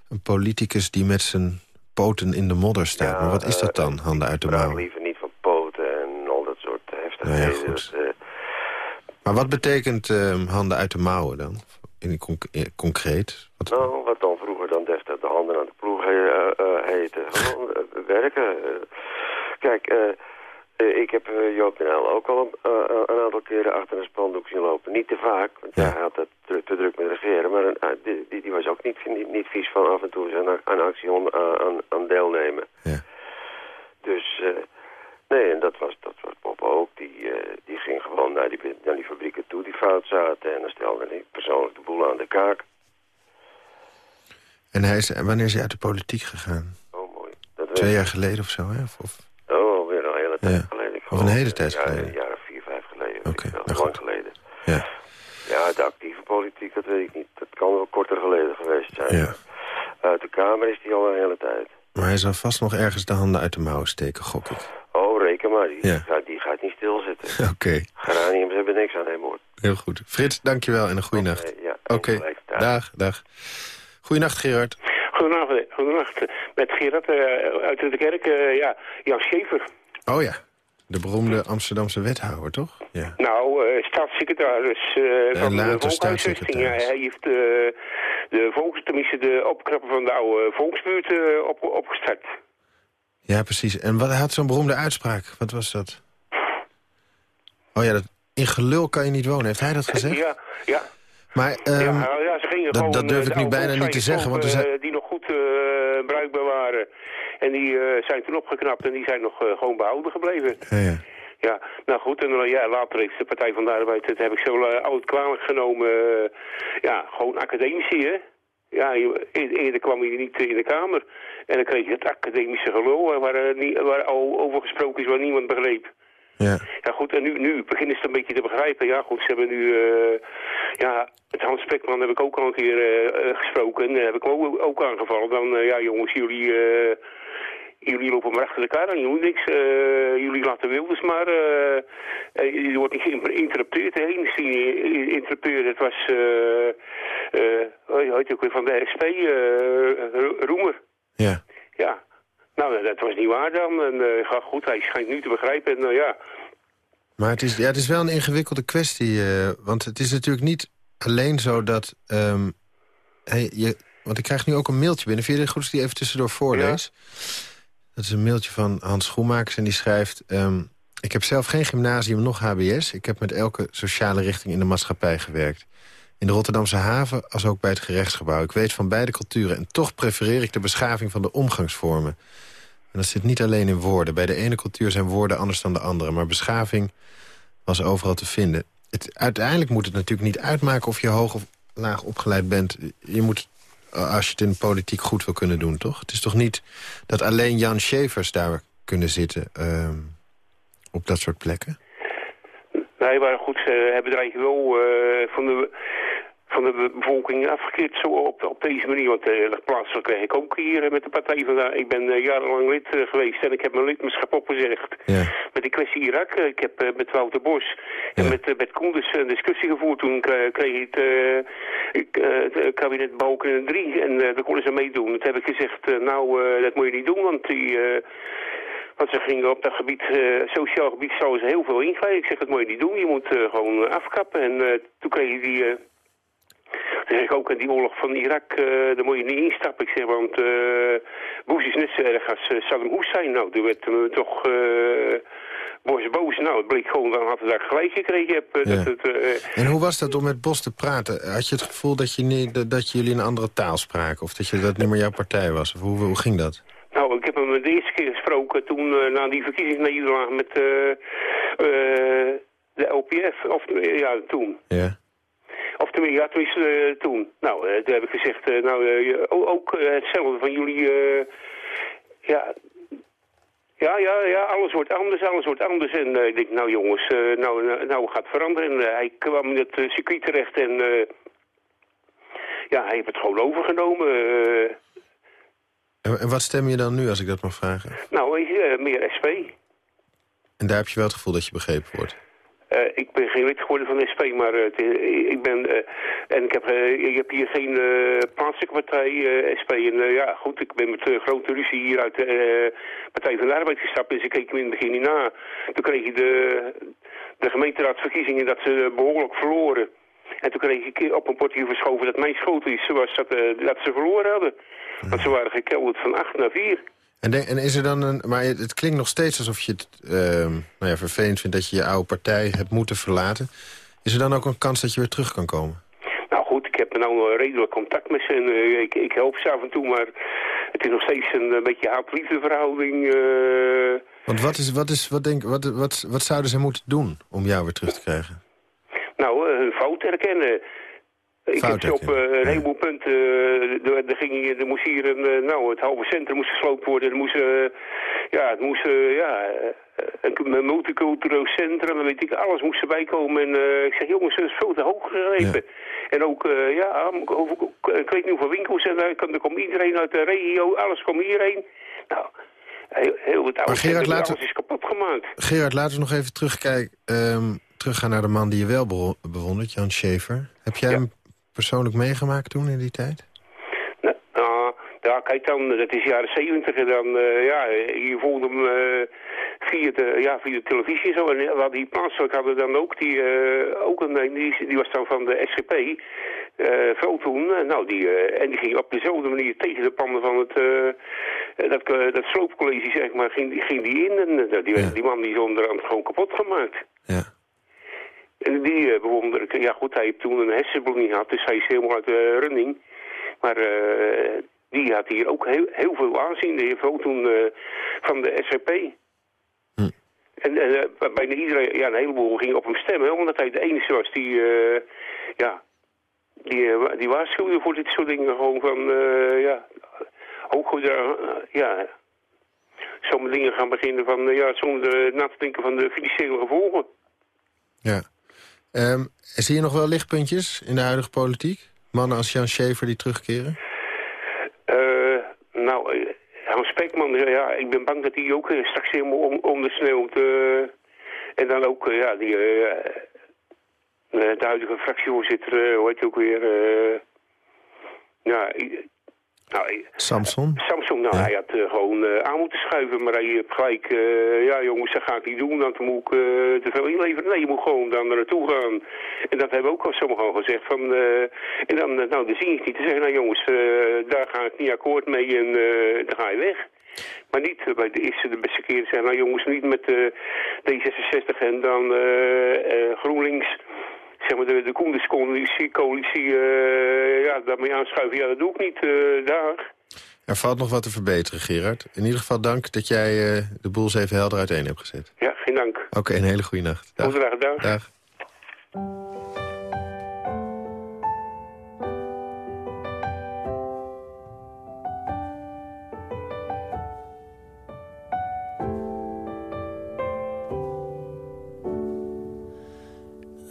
een politicus die met zijn poten in de modder staat. Ja, maar wat is dat dan, handen uit de mouwen? liever niet van poten en al dat soort heftigheden. Nou ja, goed. Dat, Maar wat betekent eh, handen uit de mouwen dan? In conc- eh, concreet? Wat, Nou, wat dan vroeger dan deftig de handen aan de ploeg he- eh, eh, heette. Gewoon eh, werken. Kijk, ik heb Joop Uyl ook al een, een aantal keren achter een spandoek zien lopen. Niet te vaak, want Ja. hij had het te druk met regeren. Maar een- die, die, die was ook niet, niet, niet vies van af en toe eens aan, aan actie aan, aan, aan deelnemen. Ja. Dus, nee, en dat was, dat was Bob ook. Die, eh, die ging gewoon naar die, naar die fabrieken toe die fout zaten. En dan stelde hij persoonlijk de boel aan de kaak. En hij is, wanneer is hij uit de politiek gegaan? Oh, mooi. Dat Twee jaar geleden of zo, hè? Of, of- Oh, alweer een hele tijd Ja. geleden. Of een hele tijd ja, geleden. Een jaar of vier, vijf geleden. Oké, wel. nou lang geleden. ja. Ja, de actieve politiek, dat weet ik niet. Dat kan wel korter geleden geweest zijn. ja. Uit de Kamer is hij al een hele tijd. Maar hij zal vast nog ergens de handen uit de mouwen steken, gok ik. Maar. Die, Ja. gaat, die gaat niet stilzitten. Oké, Geraniums hebben niks aan hem, hoor. heel goed. Frits, dankjewel en een goede nacht. Ja, Oké. Dag. dag, dag. Goeienacht, Gerard. Goedenavond, goedenacht. Met Gerard eh, uit de kerk, eh, ja, Jan Schever. Oh ja, de beroemde Amsterdamse wethouder, toch? Ja. Nou, eh, staatssecretaris eh van de later Volkshuisvesting. Ja, hij heeft eh, de volks, tenminste de opknappen van de oude volksbuurt op, opgestart. Ja, precies. En wat, had zo'n beroemde uitspraak. Wat was dat? Oh ja, dat, in gelul kan je niet wonen. Heeft hij dat gezegd? Ja, ja. Maar ehm, ja, ja, ze gingen dat- gewoon, dat durf eh, ik de nu bijna niet te zeggen, want er zijn- eh, die nog goed eh, bruikbaar waren. En die eh, zijn toen opgeknapt en die zijn nog eh, gewoon behouden gebleven. ja, ja. Ja, nou goed, en ja, later heeft de Partij van de Arbeid, dat heb ik zo oud kwalijk genomen, ja, gewoon academici, hè. Ja, je, eerder kwam je niet in de Kamer. En dan kreeg je het academische gelul, waar, niet, waar al over gesproken is, waar niemand begreep. Ja. Ja goed, en nu, nu beginnen ze het een beetje te begrijpen. Ja goed, ze hebben nu... Uh, ja, het Hans Spekman heb ik ook al een keer uh, gesproken. En heb ik ook, ook aangevallen. Dan, uh, ja jongens, jullie... jullie lopen maar achter elkaar en jullie niks. jullie laten Wilders maar... je wordt niet geïnterrupteerd. De enige die interrupteerde, het was... uh, ook weer van de SP, Roemer. Ja. Ja, nou, dat was niet waar dan. En uh, goed, hij schijnt nu te begrijpen. En uh, ja... Maar het is, ja, het is wel een ingewikkelde kwestie. Uh, want het is natuurlijk niet alleen zo dat... Um, hey, je, want ik krijg nu ook een mailtje binnen. Vind je het goed als die even tussendoor voorlees? Ja. Dat is een mailtje van Hans Schoenmakers en die schrijft... Um, ik heb zelf geen gymnasium nog HBS. Ik heb met elke sociale richting in de maatschappij gewerkt. In de Rotterdamse haven als ook bij het gerechtsgebouw. Ik weet van beide culturen en toch prefereer ik de beschaving van de omgangsvormen. En dat zit niet alleen in woorden. Bij de ene cultuur zijn woorden anders dan de andere. Maar beschaving was overal te vinden. Het, uiteindelijk moet het natuurlijk niet uitmaken of je hoog of laag opgeleid bent. Je moet, als je het in de politiek goed wil kunnen doen, toch? Het is toch niet dat alleen Jan Schevers daar kunnen zitten uh, op dat soort plekken? Nee, maar goed, ze hebben er eigenlijk wel uh, van de van de bevolking afgekeerd zo op, op deze manier. Want uh, plaatselijk kreeg ik ook hier uh, met de Partij van Ik ben uh, jarenlang lid geweest en ik heb mijn lidmaatschap opgezegd. Ja. Met de kwestie Irak. ik heb met Wouter Bos ja. en met, met Koenders een discussie gevoerd. Toen kreeg het, het kabinet Balken 3 en daar konden ze meedoen. Toen heb ik gezegd, nou dat moet je niet doen, want die... Want ze gingen op dat gebied, uh, sociaal gebied, zouden ze heel veel ingrijpen. Ik zeg, dat moet je niet doen. Je moet uh, gewoon afkappen. En uh, toen kreeg je die... Toen zeg ik ook, in die oorlog van Irak, daar moet je niet instappen. Ik zeg, want Bush is net zo erg als Saddam Hussein. Nou, toen werd me toch... Bos boos. Nou, het bleek gewoon dan had hij daar gelijk gekregen. Heb, ja. dat het, uh, en hoe was dat om met Bos te praten? Had je het gevoel dat, je niet, dat jullie een andere taal spraken? Of dat je dat niet meer jouw partij was? Of hoe, hoe ging dat? Nou, ik heb hem de eerste keer gesproken toen uh, na die verkiezingsnederlaag met uh, uh, de LPF. Of ja, toen. Ja. Of tenminste, ja, tenminste toen. Nou, toen heb ik gezegd, nou, ook hetzelfde van jullie... ja, ja, ja, ja, alles wordt anders, alles wordt anders. En ik denk, nou jongens, uh, nou, nou gaat het veranderen. En hij kwam in het circuit terecht en ja, hij heeft het gewoon overgenomen. En, en, wat stem je dan nu, als ik dat mag vragen? Nou, meer SP. En daar heb je wel het gevoel dat je begrepen wordt? Uh, ik ben geen lid geworden van de SP, maar uh, ik ben... Uh, en ik heb, ik heb hier geen plaatselijke partij, SP. En ja, goed, ik ben met grote ruzie hier uit de Partij van de Arbeid gestapt. En ze keken me in het begin niet na. Toen kreeg je de, de gemeenteraadsverkiezingen dat ze behoorlijk verloren. En toen kreeg ik op een portier verschoven dat mijn schuld is, was dat, dat ze verloren hadden. Want ze waren gekelderd van 8 naar 4. En, de, en is er dan een... Maar het, klinkt nog steeds alsof je het uh, nou ja, vervelend vindt... dat je je oude partij hebt moeten verlaten. Is er dan ook een kans dat je weer terug kan komen? Nou goed, ik heb nou redelijk contact met ze. En, uh, ik, ik, help ze af en toe, maar het is nog steeds een, een beetje haat-liefde verhouding. Uh... Want wat, is, wat, is, wat, denk, wat, wat, wat zouden ze moeten doen om jou weer terug te krijgen? Nou, hun fout herkennen. Ik heb ze op uh, een heleboel punten, uh, er, ging, er moest hier een, uh, nou, het halve centrum moest gesloopt worden. Er moest, ja, het moest, ja, een multicultureel centrum, dan weet ik, alles moest erbij komen. En ik zeg, jongens, dat is veel te hoog gegrepen. Ja. En ook, ja, over, ik weet niet hoeveel winkels, en daar komt iedereen uit de regio, alles komt hierheen. Nou, heel, heel het oude Gerard, centrum, alles is kapot gemaakt. Gerard, laten we nog even terugkijken, um, teruggaan naar de man die je wel bewondert, Jan Schaefer. Heb jij ja. hem persoonlijk meegemaakt toen in die tijd? Nou, uh, ja, kijk dan, dat is jaren zeventig en dan, uh, ja, je volgde hem uh, via, de, ja, via de televisie zo. En wat die plaatselijk hadden dan ook, die, ook een, die, die was dan van de SGP, veel toen. nou, die, en die ging op dezelfde manier tegen de panden van het, dat, dat sloopcollege, zeg maar, ging, ging die in. En die, ja. die man die is onderhand gewoon kapot gemaakt. Ja. En die uh, bewonder ik. Ja goed, hij heeft toen een hersenbloeding gehad, dus hij is helemaal uit de running. Maar uh, die had hier ook heel, heel veel aanzien. De ook toen van de SVP. Hm. En eh, bijna iedereen, ja, een heleboel ging op hem stemmen, omdat hij de enige was die, eh, ja, die, eh, die waarschuwde voor dit soort dingen. Gewoon van, eh, ja, ook goed, eh, ja, zomaar dingen gaan beginnen van, eh, ja, zonder eh, na te denken van de financiële gevolgen. Ja. Ehm, zie je nog wel lichtpuntjes in de huidige politiek? Mannen als Jan Schever die terugkeren? Eh, nou, eh, Hans Spekman, ja, ja, ik ben bang dat hij ook eh, straks helemaal om, ondersneeuwt. eh en dan ook, eh, ja, die, eh, eh, de huidige fractievoorzitter, eh, hij ook weer? eh, ja, nou, Samson? Samsung, nou, hij had eh, gewoon eh, aan moeten schuiven, maar hij heeft gelijk, eh, ja jongens, dat ga ik niet doen, dan moet ik te veel inleveren. Nee, je moet gewoon dan naartoe gaan. En dat hebben ook al sommigen al gezegd van, eh, en dan, nou, de zin is niet te zeggen, nou jongens, daar ga ik niet akkoord mee en dan ga je weg. Maar niet bij de eerste, de beste keer zeggen, nou jongens, niet met eh, D66 en dan GroenLinks zeg maar, de, de Koenderscoalitie, coalitie, eh, ja, daarmee aanschuiven, ja, dat doe ik niet, eh, daar. Er valt nog wat te verbeteren, Gerard. In ieder geval dank dat jij eh, de boel eens even helder uiteen hebt gezet. Ja, geen dank. Oké, een hele goede nacht. Dag. Gedaan, dag. Dag.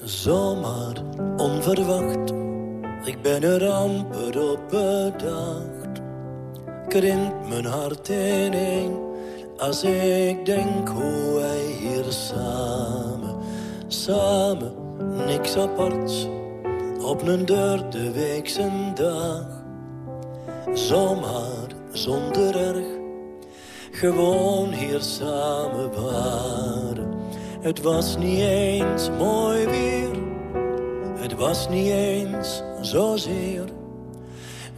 Zomaar onverwacht, ik ben er amper op bedacht. Krimpt mijn hart ineen als ik denk hoe wij hier samen, samen, niks aparts, op een deur de weekse dag. Zomaar zonder erg, gewoon hier samen waren. Het was niet eens mooi weer, was niet eens zozeer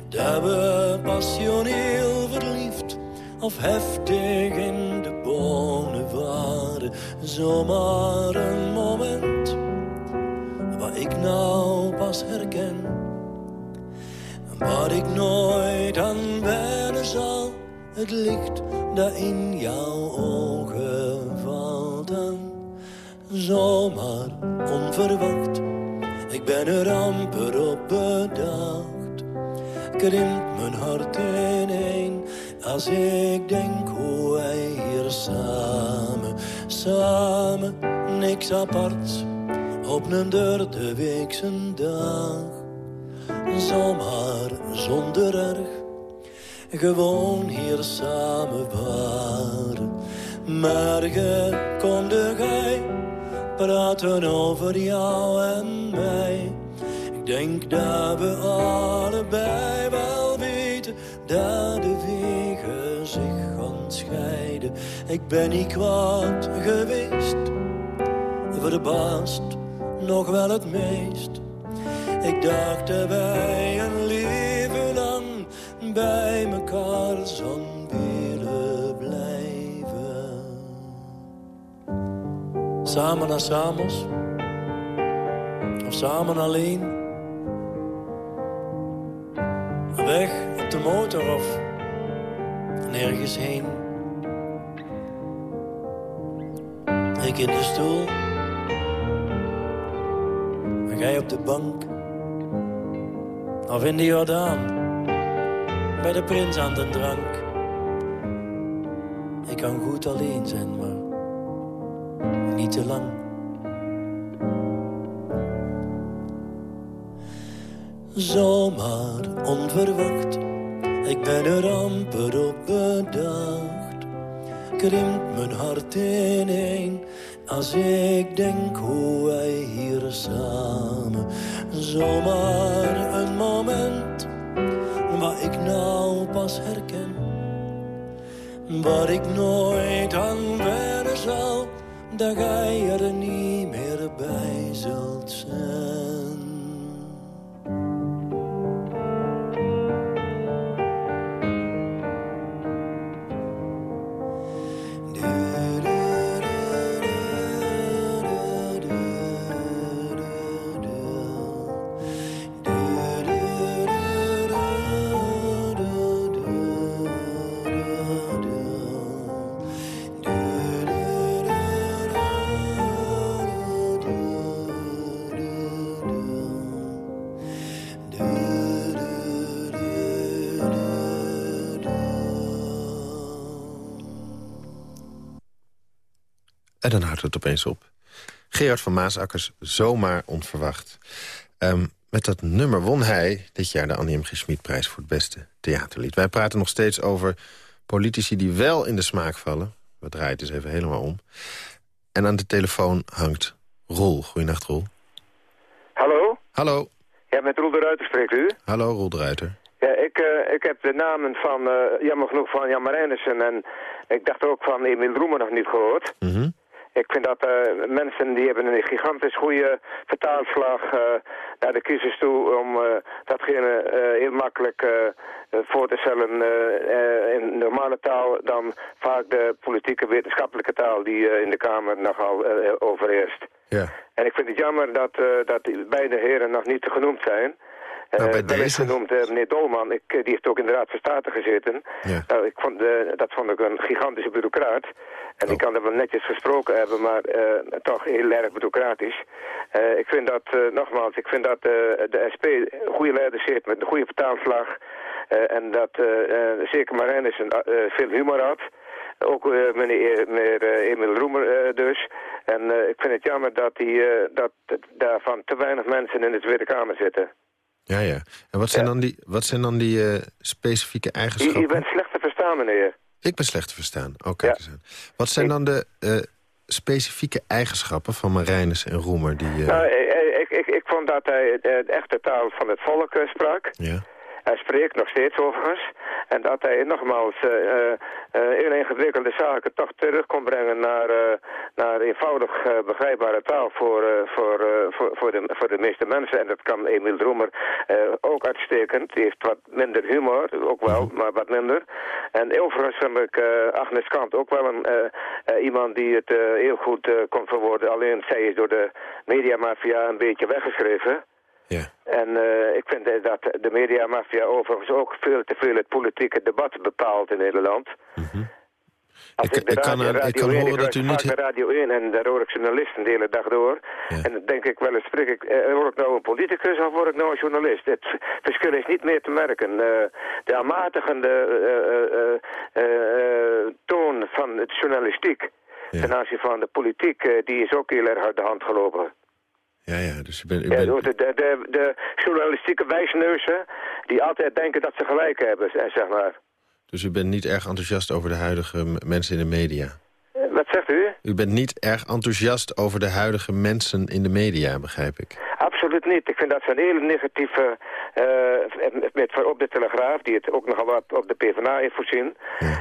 dat we passioneel verliefd of heftig in de bonen waren. Zomaar een moment waar ik nou pas herken, waar ik nooit aan wennen zal. Het licht dat in jouw ogen valt aan zomaar onverwacht. Ik ben er amper op bedacht. Krimpt mijn hart ineen als ik denk hoe wij hier samen, samen, niks aparts, op een derde weekse dag. Zomaar zonder erg, gewoon hier samen waren. Morgen komde gij praten over jou en mij. Ik denk dat we allebei wel weten dat de wegen zich gaan scheiden. Ik ben niet kwaad geweest, verbaasd nog wel het meest. Ik dacht dat wij een leven lang bij elkaar zouden Samen naar Samos, of samen alleen. Weg op de motor of nergens heen. Ik in de stoel, en jij op de bank. Of in de Jordaan, bij de prins aan de drank. Ik kan goed alleen zijn, maar niet te lang. Zomaar onverwacht, ik ben er amper op bedacht. Krimpt mijn hart ineen als ik denk hoe wij hier samen. Zomaar een moment waar ik nou pas herken. Waar ik nooit aan zal, dat jij er niet meer bij zult zijn. Gerard van Maasakkers, zomaar onverwacht. Ehm, met dat nummer won hij dit jaar de Annie M. G. Schmidprijs voor het beste theaterlied. Wij praten nog steeds over politici die wel in de smaak vallen. We draaien het dus even helemaal om. En aan de telefoon hangt Roel. Goeienacht, Roel. Hallo? Hallo. Ja, met Roel de Ruiter spreekt u. Hallo, Roel de Ruiter. Ja, ik, eh, ik heb de namen van, eh, jammer genoeg, van Jan Marijnissen en ik dacht ook van Emil Roemer nog niet gehoord. Mhm. Ik vind dat eh, mensen die hebben een gigantisch goede vertaalslag eh, naar de kiezers toe om eh, datgene heel makkelijk voor te stellen in normale taal dan vaak de politieke wetenschappelijke taal die in de Kamer nogal overheerst. Ja. En ik vind het jammer dat, dat beide heren nog niet genoemd zijn. Nou, bij Eh, eens deze- genoemd eh, meneer Dolman, ik, eh, die heeft ook in de Raad van State gezeten. Ja. Nou, ik vond, dat vond ik een gigantische bureaucraat. En die Oh. kan er wel netjes gesproken hebben, maar toch heel erg bureaucratisch. Ik vind dat, nogmaals, ik vind dat de SP goede leiders heeft met een goede vertaalslag. En dat zeker Marijnissen eh, veel humor had. Ook meneer, meneer eh, Emil Roemer dus. En ik vind het jammer dat, die, dat daarvan te weinig mensen in de Tweede Kamer zitten. Ja, ja. En wat zijn Ja. dan die, wat zijn dan die eh, specifieke eigenschappen? u bent slecht te verstaan, meneer. Ik ben slecht te verstaan. Oh, Ja. eens aan. Wat zijn dan de eh, specifieke eigenschappen van Marijnus en Roemer? Die, eh, Nou, ik, ik, ik vond dat hij de echte taal van het volk sprak. ja. Hij spreekt nog steeds overigens. En dat hij nogmaals eh, eh, eh, in ingewikkelde zaken toch terug kon brengen naar, eh, naar eenvoudig eh, begrijpbare taal voor, eh, voor, eh, voor, voor, de, voor de meeste mensen. En dat kan Emiel Droemer eh, ook uitstekend. Die heeft wat minder humor, ook wel, maar wat minder. En overigens vind ik eh, Agnes Kant ook wel een, eh, eh, iemand die het eh, heel goed eh, kon verwoorden. Alleen zij is door de mediamafia een beetje weggeschreven. Ja. En eh, ik vind eh, dat de mediamafia overigens ook veel te veel het politieke debat bepaalt in Nederland. Als Ik- ik kan, eh, ik kan 1, horen dat u niet- naar Radio 1 en daar hoor ik journalisten de hele dag door. Ja. En dan denk ik wel eens, spreek ik, eh, word ik nou een politicus of word ik nou een journalist? Het verschil is niet meer te merken. Eh, de aanmatigende eh, eh, eh, eh, toon van het journalistiek Ja. ten aanzien van de politiek, eh, die is ook heel erg uit de hand gelopen. Ja, ja, dus bent... U Ja, de, de, de, de journalistieke wijsneuzen die altijd denken dat ze gelijk hebben, zeg maar. dus u bent niet erg enthousiast over de huidige mensen in de media? Eh, Wat zegt u? U bent niet erg enthousiast over de huidige mensen in de media, begrijp ik. Absoluut niet. Ik vind dat ze een hele negatieve, eh, met voorop de Telegraaf, die het ook nogal wat op de PvdA heeft voorzien.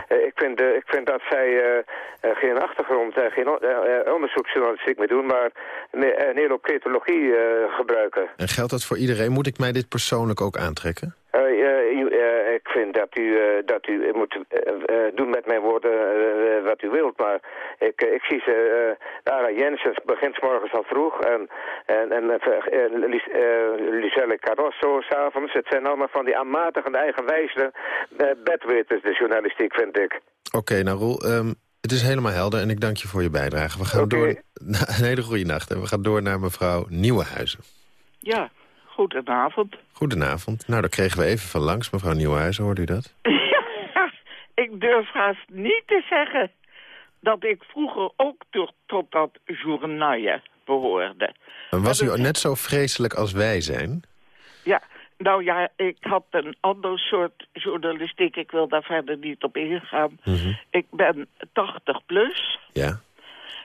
Eh, ik, vind, eh, ik vind dat zij eh, eh, geen achtergrond, eh, geen on- eh, eh, onderzoeksjournalistiek meer doen, maar een hele ketologie eh, gebruiken. En geldt dat voor iedereen? Moet ik mij dit persoonlijk ook aantrekken? Eh, eh, eh, ik vind dat u, dat u moet doen met mijn woorden wat u wilt. Maar ik, ik zie ze... eh Lara Jensen begint morgens al vroeg. En, en, en eh, eh, eh, Lucelle Carosso s'avonds. Het zijn allemaal van die aanmatigende eigenwijze uh, bedweters, de journalistiek, vind ik. Oké, nou Roel, ehm, het is helemaal helder en ik dank je voor je bijdrage. We gaan door... Een hele goede nacht en we gaan door naar mevrouw Nieuwenhuizen. Ja, goedenavond. Goedenavond. Nou, daar kregen we even van langs, mevrouw Nieuwenhuizen, hoorde u dat? ik durf haast niet te zeggen dat ik vroeger ook tot, tot dat journaille behoorde. En was u dat- net zo vreselijk als wij zijn? Ja, nou ja, ik had een ander soort journalistiek. Ik wil daar verder niet op ingaan. Ik ben 80 plus. Ja.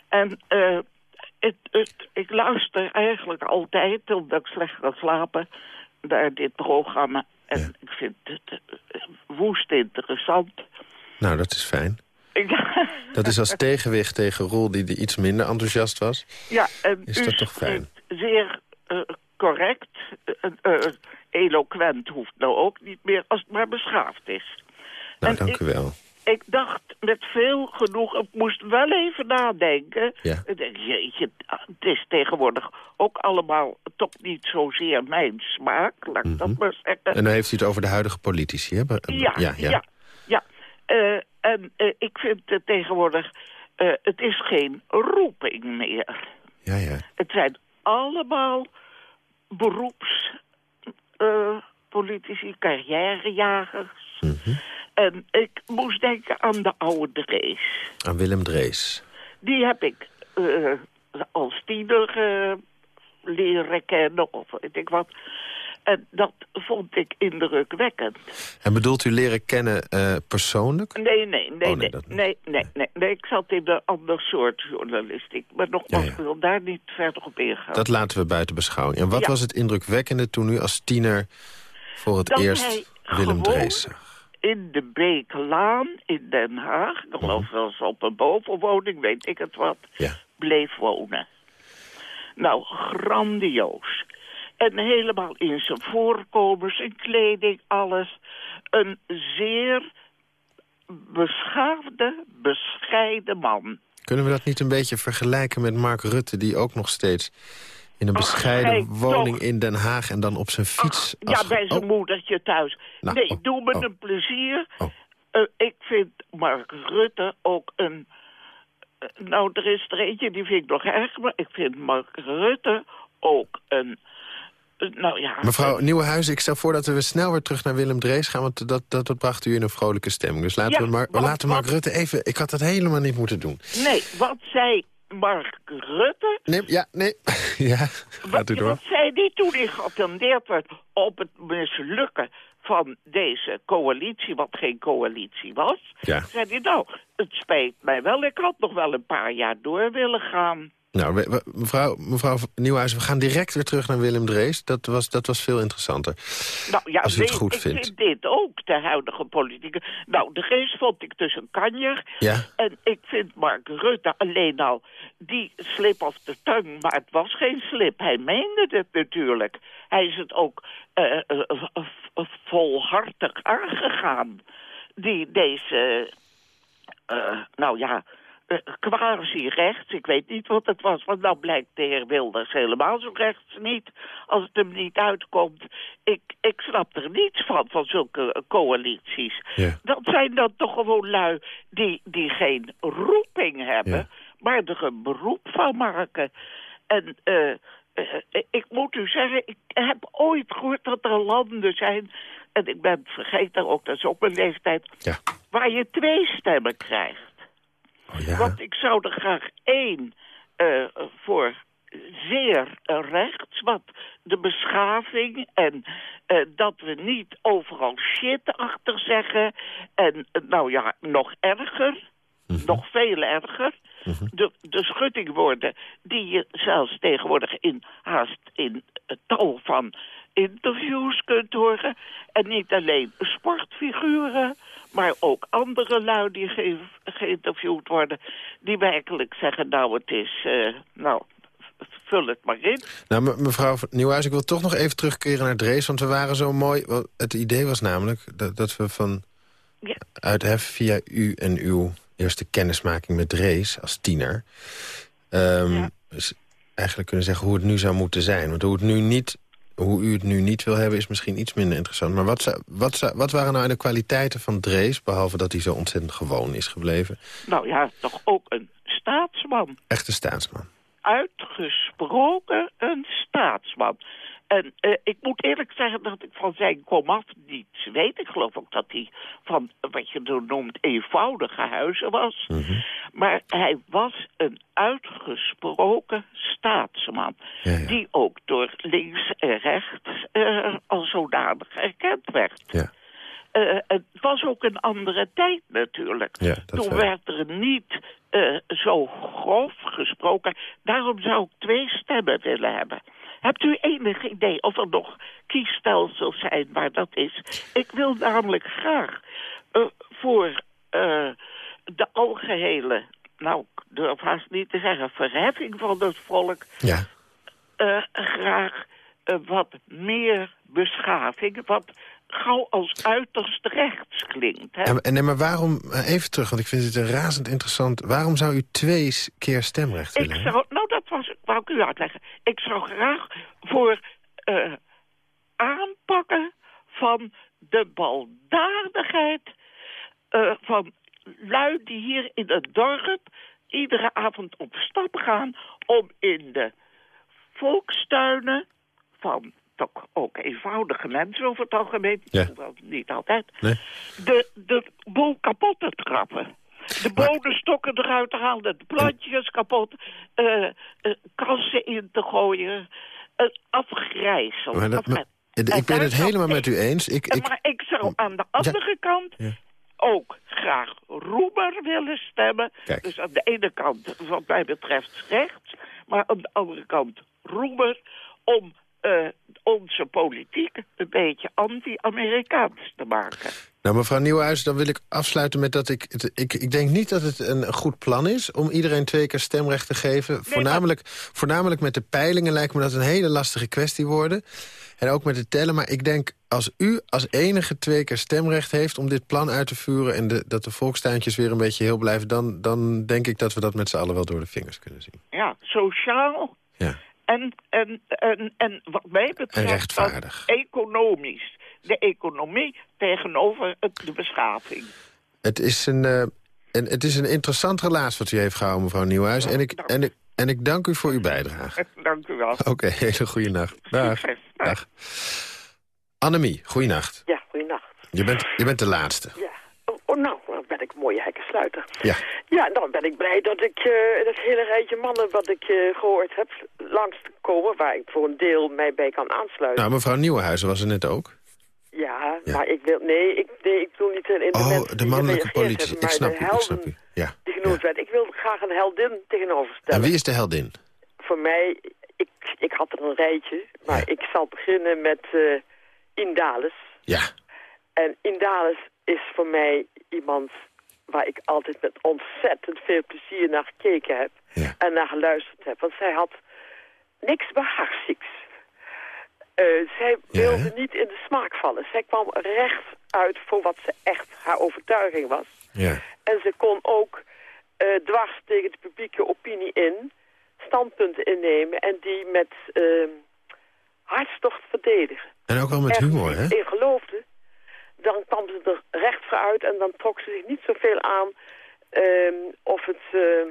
En eh, het, het, ik luister eigenlijk altijd, omdat ik slecht kan slapen, naar dit programma. En ik vind het eh, woest interessant. Nou, dat is fijn. Ja, Dat is als tegenwicht tegen Roel die, die iets minder enthousiast was. ja en Is dat toch fijn? zeer eh, correct, eh, eloquent hoeft nou ook niet meer, als het maar beschaafd is. Nou, En dank ik- u wel. Ik dacht met veel genoeg, ik moest wel even nadenken. Ja. Ik denk, jeetje, het is tegenwoordig ook allemaal toch niet zozeer mijn smaak, laat ik dat maar zeggen. En dan heeft u het over de huidige politici, hè? Ja, ja, ja. Eh, en eh, ik vind het tegenwoordig, eh, het is geen roeping meer. Ja, ja. Het zijn allemaal beroeps politici, carrièrejagers. Mhm. En ik moest denken aan de oude Drees. Aan Willem Drees. Die heb ik eh, als tiener eh, leren kennen of weet ik wat. En dat vond ik indrukwekkend. En bedoelt u leren kennen eh, persoonlijk? Nee, nee, nee, Oh, nee, nee, nee, nee, nee, nee. Ik zat in een ander soort journalistiek. Maar nogmaals, Ja, ja. ik wil daar niet verder op ingaan. Dat laten we buiten beschouwing. En wat Ja. was het indrukwekkende toen u als tiener voor het Dat eerst hij Willem Drees in de Beeklaan in Den Haag, ik geloof zelfs op een bovenwoning, weet ik het wat, Ja. bleef wonen. Nou, grandioos. En helemaal in zijn voorkomen, zijn kleding, alles. Een zeer beschaafde, bescheiden man. Kunnen we dat niet een beetje vergelijken met Mark Rutte... die ook nog steeds in een bescheiden woning toch. in Den Haag... en dan op zijn fiets... Ja, bij zijn Oh, moedertje thuis. Nou, nee, oh, doe me oh. een plezier. Eh, ik vind Mark Rutte ook een... eh, nou, er is er eentje, die vind ik nog erg, maar ik vind Mark Rutte ook een... nou ja... Mevrouw Nieuwenhuizen, ik stel voor dat we snel weer terug naar Willem Drees gaan... want dat, dat, dat bracht u in een vrolijke stemming. Dus laten Ja, we, maar, wat- laten Mark Rutte even... Ik had dat helemaal niet moeten doen. Nee, wat zei Mark Rutte... Nee, ja, nee. ja, gaat u door. wat zei die toen hij geattendeerd werd op het mislukken van deze coalitie, wat geen coalitie was? Ja. Zei hij, nou, het spijt mij wel, ik had nog wel een paar jaar door willen gaan. Nou, we- we- mevrouw, mevrouw Nieuwenhuizen, we gaan direct weer terug naar Willem Drees. Dat was, dat was veel interessanter. Nou ja, Als u het goed ik vindt. vind dit ook, de huidige politieke... Nou, de geest vond ik dus een kanjer. Ja. En ik vind Mark Rutte alleen al die slip of de tong, maar het was geen slip. Hij meende het natuurlijk. Hij is het ook eh, volhartig aangegaan. Die deze, nou ja, eh, quasi-rechts, ik weet niet wat het was, want nou blijkt de heer Wilders helemaal zo rechts niet, als het hem niet uitkomt. Ik, ik snap er niets van, van zulke coalities. Ja. Dat zijn dan toch gewoon lui die, die geen roeping hebben, Ja. maar er een beroep van maken. En eh, eh, ik moet u zeggen, ik heb ooit gehoord dat er landen zijn... en ik ben vergeten ook, dat is ook mijn leeftijd... Ja. waar je twee stemmen krijgt. Oh, ja. Want ik zou er graag één eh, voor zeer rechts, wat de beschaving en eh, dat we niet overal shit achter zeggen. En eh, nou ja, nog erger, nog veel erger, de, de schuttingwoorden die je zelfs tegenwoordig in haast in tal van interviews kunt horen. En niet alleen sportfiguren, maar ook andere lui die ge geïnterviewd worden... die werkelijk zeggen, nou het is, eh, nou, vul het maar in. Nou, me- mevrouw Nieuwhuis, ik wil toch nog even terugkeren naar Drees... want we waren zo mooi... Het idee was namelijk dat, dat we van Ja. uit hè, via u en uw eerste kennismaking met Drees als tiener... ehm, Ja. dus eigenlijk kunnen zeggen hoe het nu zou moeten zijn. Want hoe, het nu niet, hoe u het nu niet wil hebben is misschien iets minder interessant. Maar wat, wat, wat waren nou de kwaliteiten van Drees... behalve dat hij zo ontzettend gewoon is gebleven? Nou ja, toch ook een staatsman. Echte staatsman. Uitgesproken een staatsman. En eh, ik moet eerlijk zeggen dat ik van zijn komaf niets weet. Ik geloof ook dat hij van wat je zo noemt eenvoudige huizen was. Maar hij was een uitgesproken staatsman. Ja, ja. Die ook door links en rechts eh, als zodanig erkend werd. Ja. Eh, het was ook een andere tijd natuurlijk. Ja, Toen wel. werd er niet zo grof gesproken. Daarom zou ik twee stemmen willen hebben. Hebt u enig idee of er nog kiesstelsels zijn waar dat is? Ik wil namelijk graag eh, voor eh, de algehele, nou, ik durf haast niet te zeggen, verheffing van het volk... Ja. eh, graag wat meer beschaving, wat gauw als uiterst rechts klinkt. Hè? Nee, maar waarom, even terug, want ik vind het een razend interessant... waarom zou u twee keer stemrecht Ik willen hebben? zou, was, wou ik u uitleggen. Ik zou graag voor eh, aanpakken van de baldadigheid eh, van lui die hier in het dorp iedere avond op stap gaan om in de volkstuinen van toch ook eenvoudige mensen over het algemeen, Ja. niet altijd, Nee? de, de boel kapot te trappen. De bodemstokken eruit te halen, de plantjes kapot, eh, kassen in te gooien. Uh, afgrijzel. Maar dat- afgrij- maar- ik En ben het helemaal ik- met u eens. Ik, ik, maar ik zou aan de andere kant Ja. ook graag Roemer willen stemmen. Kijk. Dus aan de ene kant, wat mij betreft, rechts. Maar aan de andere kant Roemer om eh, onze politiek een beetje anti-Amerikaans te maken. Nou, mevrouw Nieuwhuis, dan wil ik afsluiten met dat ik, het- ik... Ik denk niet dat het een goed plan is om iedereen twee keer stemrecht te geven. voornamelijk, voornamelijk met de peilingen lijkt me dat een hele lastige kwestie worden. En ook met het tellen. Maar ik denk, als u als enige twee keer stemrecht heeft... om dit plan uit te voeren en de, dat de volkstuintjes weer een beetje heel blijven... Dan, dan denk ik dat we dat met z'n allen wel door de vingers kunnen zien. Ja, sociaal Ja. en, en, en, en wat mij betreft... En rechtvaardig. economisch. De economie tegenover het, de beschaving. Het is een, eh, en het is een interessant relaas wat u heeft gehouden, mevrouw Nieuwhuis. En ik, en, ik, en ik dank u voor uw bijdrage. Dank u wel. Oké, hele goede nacht. Dag. Succes. Dag. Annemie, goeienacht. Ja, goeienacht. Je bent, je bent de laatste. Ja. Oh, oh, nou, dan ben ik een mooie hekkensluiter. Ja. Ja, dan ben ik blij dat ik eh dat hele rijtje mannen wat ik eh, gehoord heb langs te komen... waar ik voor een deel mij bij kan aansluiten. Nou, mevrouw Nieuwenhuizen was er net ook. Ja, maar ik wil... Nee, ik, nee, ik doe niet in de Oh, de mannelijke hebben, Ik maar snap de u, ik snap u. Ja. die genoemd werden. Ik wil graag een heldin tegenover stellen. En wie is de heldin? Voor mij, ik, ik had er een rijtje, maar ik zal beginnen met eh Indales. Ja. En Indales is voor mij iemand waar ik altijd met ontzettend veel plezier naar gekeken heb. En naar geluisterd heb. Want zij had niks behaagzieks. Eh, zij wilde niet in de smaak vallen. Zij kwam recht uit voor wat ze echt haar overtuiging was. Ja. En ze kon ook eh, dwars tegen de publieke opinie in standpunten innemen en die met eh, hartstocht verdedigen. En ook wel met humor, hè? in geloofde, dan kwam ze er recht voor uit en dan trok ze zich niet zoveel aan ehm, of het eh,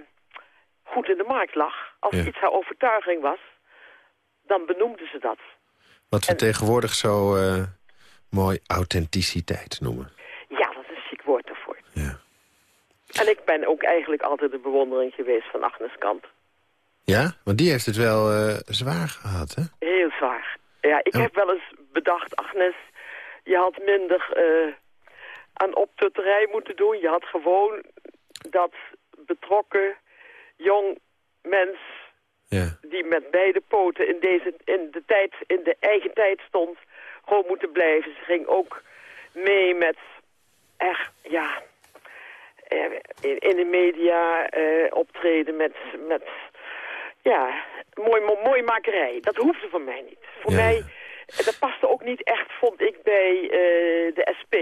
goed in de markt lag. Als Ja. iets haar overtuiging was, dan benoemde ze dat. Wat we tegenwoordig zo eh, mooi authenticiteit noemen. Ja, dat is een ziek woord daarvoor. En ik ben ook eigenlijk altijd de bewondering geweest van Agnes Kant. Ja? Want die heeft het wel eh, zwaar gehad, hè? Heel zwaar. Ja, ik heb wel eens bedacht, Agnes, je had minder eh, aan optutterij moeten doen. Je had gewoon dat betrokken jong mens Ja. die met beide poten in, deze, in, de tijd, in de eigen tijd stond, gewoon moeten blijven. Ze ging ook mee met echt, ja, eh, in, in de media eh, optreden met, met ja, mooi, mooi, mooi makerij. Dat hoefde van mij niet. Voor mij, dat paste ook niet echt, vond ik, bij eh, de SP.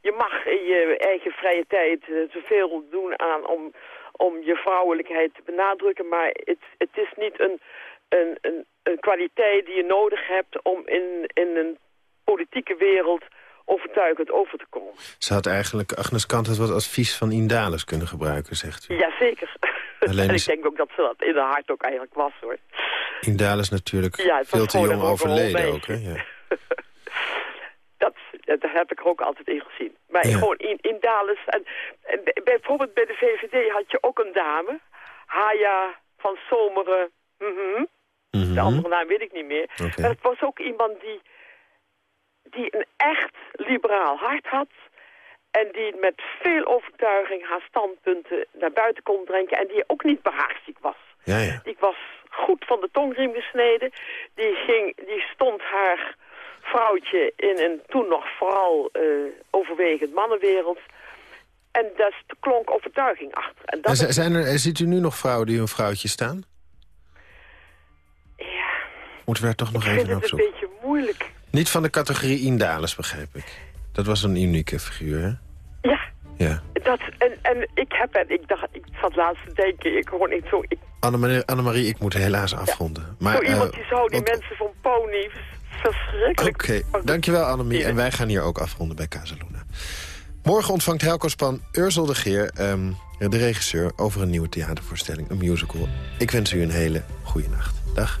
Je mag in je eigen vrije tijd eh, zoveel doen aan om, om je vrouwelijkheid te benadrukken, maar het, het is niet een, een, een, een kwaliteit die je nodig hebt om in, in een politieke wereld overtuigend over te komen. Ze had eigenlijk, Agnes Kant had wat advies van Indales kunnen gebruiken, zegt u. Jazeker. En is- ik denk ook dat ze dat in haar hart ook eigenlijk was, hoor. Indales natuurlijk Ja, veel te jong overleden ook, hè? Ja. Dat, dat heb ik er ook altijd in gezien. Maar Ja. gewoon in, in Dales. En, en bij- bijvoorbeeld bij de VVD had je ook een dame. Haya van Zomeren. mhm. De andere naam weet ik niet meer. Maar het was ook iemand die, die een echt liberaal hart had. En die met veel overtuiging haar standpunten naar buiten kon brengen. En die ook niet behaagziek was. Ja, ja. Die was goed van de tongriem gesneden. Die, ging, die stond haar vrouwtje in een toen nog vooral eh, overwegend mannenwereld. En daar klonk overtuiging achter. En dat En zijn er, ziet u nu nog vrouwen die hun vrouwtje staan? ja, Moeten we daar toch nog ik even naar op het een zoek? beetje moeilijk. Niet van de categorie Indales, begrijp ik. Dat was een unieke figuur, hè? Ja, Ja. dat, en, en ik heb het, ik dacht, ik zat laatst te denken, ik gewoon niet zo, ik, Annemarie, Annemarie, ik moet helaas afronden. Maar, zo iemand eh, die zou die mensen van pony verschrikkelijk... Oké, dankjewel Annemie. En wij gaan hier ook afronden bij Casaluna. Morgen ontvangt Helco Span Ursel de Geer, ehm, de regisseur... over een nieuwe theatervoorstelling, een musical. Ik wens u een hele goede nacht. Dag.